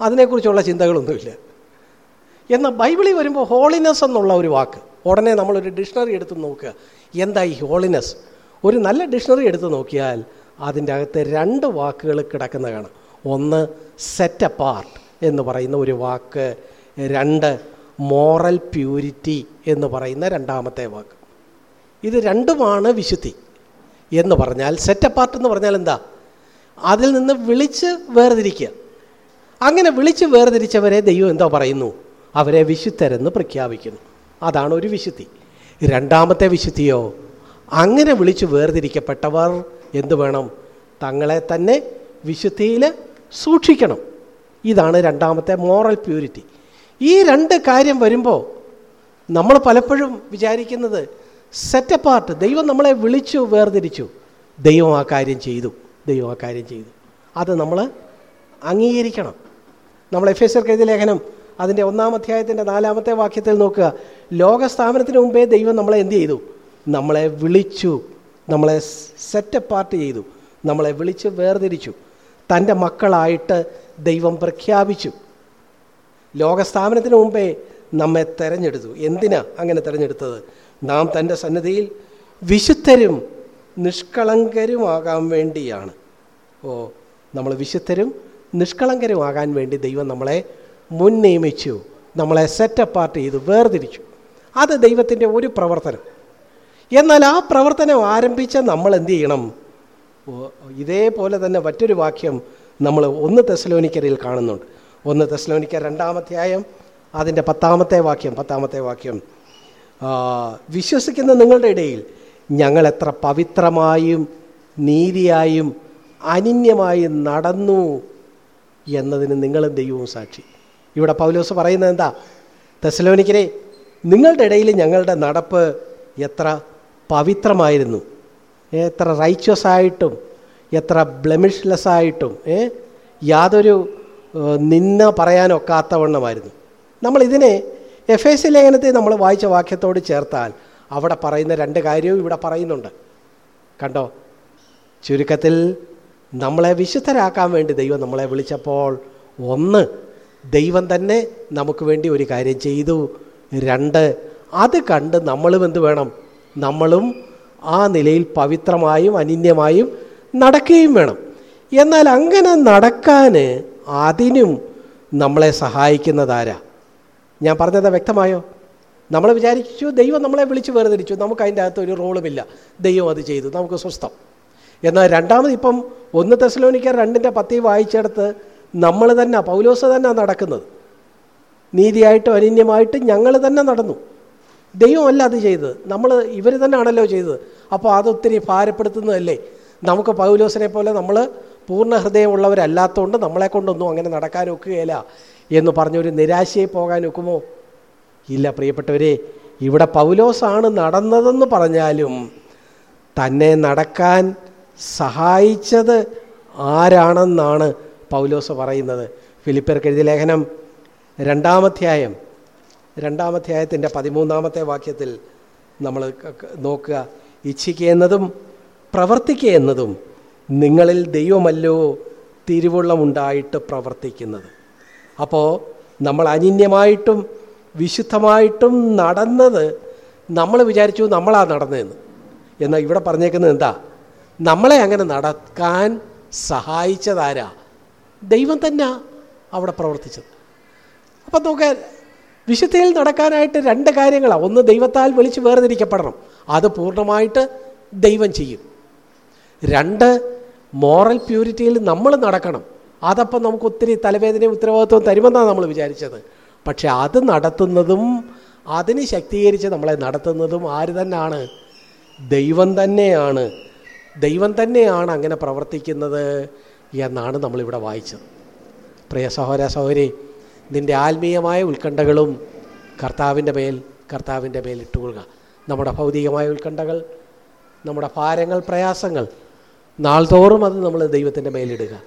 അതിനെക്കുറിച്ചുള്ള ചിന്തകളൊന്നുമില്ല. എന്നാൽ ബൈബിളിൽ വരുമ്പോൾ ഹോളിനെസ് എന്നുള്ള ഒരു വാക്ക് ഉടനെ നമ്മളൊരു ഡിക്ഷണറി എടുത്ത് നോക്കുക. എന്തായി ഹോളിനെസ് ഒരു നല്ല ഡിക്ഷണറി എടുത്ത് നോക്കിയാൽ അതിന്റെ അകത്ത് രണ്ട് വാക്കുകൾ കിടക്കുന്ന കാണാം. ഒന്ന് സെറ്റ് അപ്പാർട്ട് എന്ന് പറയുന്ന ഒരു വാക്ക്. രണ്ട് മോറൽ പ്യൂരിറ്റി എന്ന് പറയുന്ന രണ്ടാമത്തെ വാക്ക്. ഇത് രണ്ടുമാണ് വിശുദ്ധി. എന്ന് പറഞ്ഞാൽ സെറ്റ് അപ്പാർട്ട് എന്ന് പറഞ്ഞാൽ എന്താ? അതിൽ നിന്ന് വിളിച്ച് വേർതിരിക്കുക. അങ്ങനെ വിളിച്ച് വേർതിരിച്ചവരെ ദൈവം എന്താ പറയുന്നു? അവരെ വിശുദ്ധരെന്ന് പ്രഖ്യാപിക്കുന്നു. അതാണ് ഒരു വിശുദ്ധി. രണ്ടാമത്തെ വിശുദ്ധിയോ? അങ്ങനെ വിളിച്ച് വേർതിരിക്കപ്പെട്ടവർ എന്തു വേണം? തങ്ങളെ തന്നെ വിശുദ്ധിയിൽ സൂക്ഷിക്കണം. ഇതാണ് രണ്ടാമത്തെ മോറൽ പ്യൂരിറ്റി ഈ രണ്ട് കാര്യം വരുമ്പോൾ നമ്മൾ പലപ്പോഴും വിചാരിക്കുന്നത് സെറ്റ് അപ്പാർട്ട് ദൈവം നമ്മളെ വിളിച്ചു വേർതിരിച്ചു. ദൈവം ആ കാര്യം ചെയ്തു. ദൈവം ആ കാര്യം ചെയ്തു. അത് നമ്മൾ അംഗീകരിക്കണം. നമ്മൾ എഫ് എസ് എഴുതിയ ലേഖനം അതിന്റെ ഒന്നാം അധ്യായത്തിന്റെ നാലാമത്തെ വാക്യത്തിൽ നോക്കുക. ലോകസ്ഥാപനത്തിന് മുമ്പേ ദൈവം നമ്മളെ എന്ത് ചെയ്തു? നമ്മളെ വിളിച്ചു. നമ്മളെ സെറ്റ് അപ്പാർട്ട് ചെയ്തു. നമ്മളെ വിളിച്ച് വേർതിരിച്ചു. തന്റെ മക്കളായിട്ട് ദൈവം പ്രഖ്യാപിച്ചു. ലോകസ്ഥാപനത്തിന് മുമ്പേ നമ്മെ തെരഞ്ഞെടുത്തു. എന്തിനാ അങ്ങനെ തിരഞ്ഞെടുത്തത്? നാം തന്റെ സന്നദ്ധിയിൽ വിശുദ്ധരും നിഷ്കളങ്കരുമാകാൻ വേണ്ടിയാണ്. ഓ നമ്മൾ വിശുദ്ധരും നിഷ്കളങ്കരുമാകാൻ വേണ്ടി ദൈവം നമ്മളെ മുൻ നിയമിച്ചു നമ്മളെ സെറ്റ് അപ്പാർട്ട് ചെയ്തു വേർതിരിച്ചു. അത് ദൈവത്തിന്റെ ഒരു പ്രവർത്തനം. എന്നാൽ ആ പ്രവർത്തനം ആരംഭിച്ച നമ്മൾ എന്ത് ചെയ്യണം? ഇതേപോലെ തന്നെ മറ്റൊരു വാക്യം നമ്മൾ ഒന്ന് തെസ്ലോനിക്കരിൽ കാണുന്നുണ്ട്. ഒന്ന് തെസ്ലോനിക്ക രണ്ടാമധ്യായം അതിന്റെ പത്താമത്തെ വാക്യം പത്താമത്തെ വാക്യം. വിശ്വസിക്കുന്ന നിങ്ങളുടെ ഇടയിൽ ഞങ്ങൾ എത്ര പവിത്രമായും നീതിയായും അനിന്യമായും നടന്നു എന്നതിന് നിങ്ങളും ദൈവവും സാക്ഷി? ഇവിടെ പൗലോസ് പറയുന്നത് എന്താ? തെസലോനിക്കരെ നിങ്ങളുടെ ഇടയിൽ ഞങ്ങളുടെ നടപ്പ് എത്ര പവിത്രമായിരുന്നു. എത്ര റൈച്വസ് ആയിട്ടും എത്ര ബ്ലെമിഷ്ലെസ് ആയിട്ടും യാതൊരു നിന്ന പറയാനൊക്കാത്തവണ്ണമായിരുന്നു. നമ്മളിതിനെ എഫ് എസ് ലേഖനത്തെ നമ്മൾ വായിച്ച വാക്യത്തോട് ചേർത്താൽ അവിടെ പറയുന്ന രണ്ട് കാര്യവും ഇവിടെ പറയുന്നുണ്ട്. കണ്ടോ? ചുരുക്കത്തിൽ നമ്മളെ വിശുദ്ധരാക്കാൻ വേണ്ടി ദൈവം നമ്മളെ വിളിച്ചപ്പോൾ ഒന്ന് ദൈവം തന്നെ നമുക്ക് വേണ്ടി ഒരു കാര്യം ചെയ്തു. രണ്ട് അത് കണ്ട് നമ്മളും എന്ത് വേണം? നമ്മളും ആ നിലയിൽ പവിത്രമായും അനിന്യമായും നടക്കുകയും വേണം. എന്നാൽ അങ്ങനെ നടക്കാൻ അതിനും നമ്മളെ സഹായിക്കുന്നതാരാ? ഞാൻ പറഞ്ഞത് വ്യക്തമായോ? നമ്മൾ വിചാരിച്ചു ദൈവം നമ്മളെ വിളിച്ച് വേർതിരിച്ചു. നമുക്ക് അതിന്റെ അകത്ത് ഒരു റോളുമില്ല. ദൈവം അത് ചെയ്തു. നമുക്ക് സ്വസ്ഥം. എന്നാൽ രണ്ടാമത് ഇപ്പം ഒന്ന് തെസലോനിക്കർ രണ്ടിന്റെ പത്തി വായിച്ചെടുത്ത് നമ്മൾ തന്നെ പൗലോസ് തന്നെ നടക്കുന്നത്. നീതിയായിട്ടും അനിന്യമായിട്ടും ഞങ്ങൾ തന്നെ നടന്നു. ദൈവമല്ല അത് ചെയ്തത്. നമ്മൾ ഇവർ തന്നെയാണല്ലോ ചെയ്തത്. അപ്പോൾ അതൊത്തിരി ഭാരപ്പെടുത്തുന്നതല്ലേ? നമുക്ക് പൗലോസിനെ പോലെ നമ്മൾ പൂർണ ഹൃദയമുള്ളവരല്ലാത്തതുകൊണ്ട് നമ്മളെ കൊണ്ടൊന്നും അങ്ങനെ നടക്കാൻ ഒക്കുകയില്ല എന്ന് പറഞ്ഞൊരു നിരാശയെ പോകാൻ ഒക്കുമോ? ഇല്ല പ്രിയപ്പെട്ടവരെ. ഇവിടെ പൗലോസാണ് നടന്നതെന്ന് പറഞ്ഞാലും തന്നെ നടക്കാൻ സഹായിച്ചത് ആരാണെന്നാണ് പൗലോസ് പറയുന്നത്. ഫിലിപ്പർക്ക് എഴുതിയ ലേഖനം രണ്ടാമധ്യായം. രണ്ടാമധ്യായത്തിന്റെ പതിമൂന്നാമത്തെ വാക്യത്തിൽ നമ്മൾ നോക്കുക. പ്രവർത്തിക്കുക എന്നതും നിങ്ങളിൽ ദൈവമല്ലോ തിരുവുള്ളമുണ്ടായിട്ട് പ്രവർത്തിക്കുന്നത്. അപ്പോൾ നമ്മൾ അനിന്യമായിട്ടും വിശുദ്ധമായിട്ടും നടന്നത് നമ്മൾ വിചാരിച്ചു നമ്മളാ നടന്നതെന്ന്. എന്നാൽ ഇവിടെ പറഞ്ഞേക്കുന്നത് എന്താ? നമ്മളെ അങ്ങനെ നടക്കാൻ സഹായിച്ചതാരാ? ദൈവം തന്നെ അവിടെ പ്രവർത്തിച്ചത്. അപ്പം നമുക്ക് വിശുദ്ധയിൽ നടക്കാനായിട്ട് രണ്ട് കാര്യങ്ങളാണ് ഒന്ന് ദൈവത്താൽ വിളിച്ച് വേർതിരിക്കപ്പെടണം. അത് പൂർണമായിട്ട് ദൈവം ചെയ്യും. രണ്ട് മോറൽ പ്യൂരിറ്റിയിൽ നമ്മൾ നടക്കണം. അതപ്പം നമുക്ക് ഒത്തിരി തലവേദനയും ഉത്തരവാദിത്വവും തരുമെന്നാണ് നമ്മൾ വിചാരിച്ചത്. പക്ഷെ അത് നടത്തുന്നതും അതിന് ശക്തീകരിച്ച് നമ്മളെ നടത്തുന്നതും ആര് തന്നെയാണ് ദൈവം തന്നെയാണ്. ദൈവം തന്നെയാണ് അങ്ങനെ പ്രവർത്തിക്കുന്നത്. എന്നാണ് നമ്മളിവിടെ വായിച്ചത്. പ്രിയ സഹോദര സഹോദരി നിന്റെ ആത്മീയമായ ഉത്കണ്ഠകളും കർത്താവിന്റെ മേൽ കർത്താവിന്റെ മേൽ ഇട്ടുകൊള്ളുക. നമ്മുടെ ഭൗതികമായ ഉത്കണ്ഠകൾ നമ്മുടെ ഭാരങ്ങൾ പ്രയാസങ്ങൾ നാൾതോറും അത് നമ്മൾ ദൈവത്തിന്റെ മേലിടുക.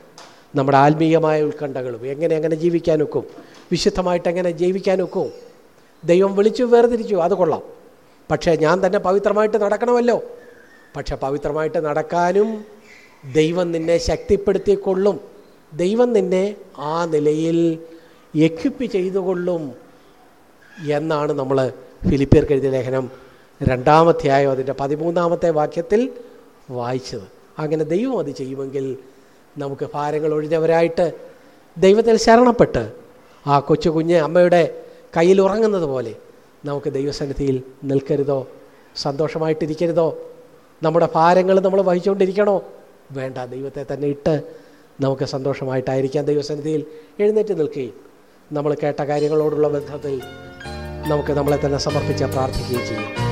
നമ്മുടെ ആത്മീയമായ ഉത്കണ്ഠകളും എങ്ങനെ എങ്ങനെ ജീവിക്കാനൊക്കും? വിശുദ്ധമായിട്ട് എങ്ങനെ ജീവിക്കാനൊക്കും? ദൈവം വിളിച്ചു വേർതിരിച്ചു അത് കൊള്ളാം. പക്ഷേ ഞാൻ തന്നെ പവിത്രമായിട്ട് നടക്കണമല്ലോ. പക്ഷെ പവിത്രമായിട്ട് നടക്കാനും ദൈവം നിന്നെ ശക്തിപ്പെടുത്തിക്കൊള്ളും. ദൈവം നിന്നെ ആ നിലയിൽ എക്യുപ്പ് ചെയ്തുകൊള്ളും എന്നാണ് നമ്മൾ ഫിലിപ്പിയർക്ക് എഴുതിയ ലേഖനം രണ്ടാമധ്യായം അതിന്റെ പതിമൂന്നാമത്തെ വാക്യത്തിൽ വായിച്ചത്. അങ്ങനെ ദൈവം അത് ചെയ്യുമെങ്കിൽ നമുക്ക് ഭാരങ്ങൾ ഒഴിഞ്ഞവരായിട്ട് ദൈവത്തിൽ ശരണപ്പെട്ട് ആ കൊച്ചു കുഞ്ഞ് അമ്മയുടെ കയ്യിൽ ഉറങ്ങുന്നത് പോലെ നമുക്ക് ദൈവസന്നിധിയിൽ നിൽക്കരുതോ? സന്തോഷമായിട്ടിരിക്കരുതോ? നമ്മുടെ ഭാരങ്ങൾ നമ്മൾ വഹിച്ചുകൊണ്ടിരിക്കണോ? വേണ്ട ദൈവത്തെ തന്നെ ഇട്ട് നമുക്ക് സന്തോഷമായിട്ടായിരിക്കാം. ദൈവസന്നിധിയിൽ എഴുന്നേറ്റ് നിൽക്കുകയും നമ്മൾ കേട്ട കാര്യങ്ങളോടുള്ള ബന്ധത്തിൽ നമുക്ക് നമ്മളെ തന്നെ സമർപ്പിച്ച് പ്രാർത്ഥിക്കുകയും ചെയ്യും.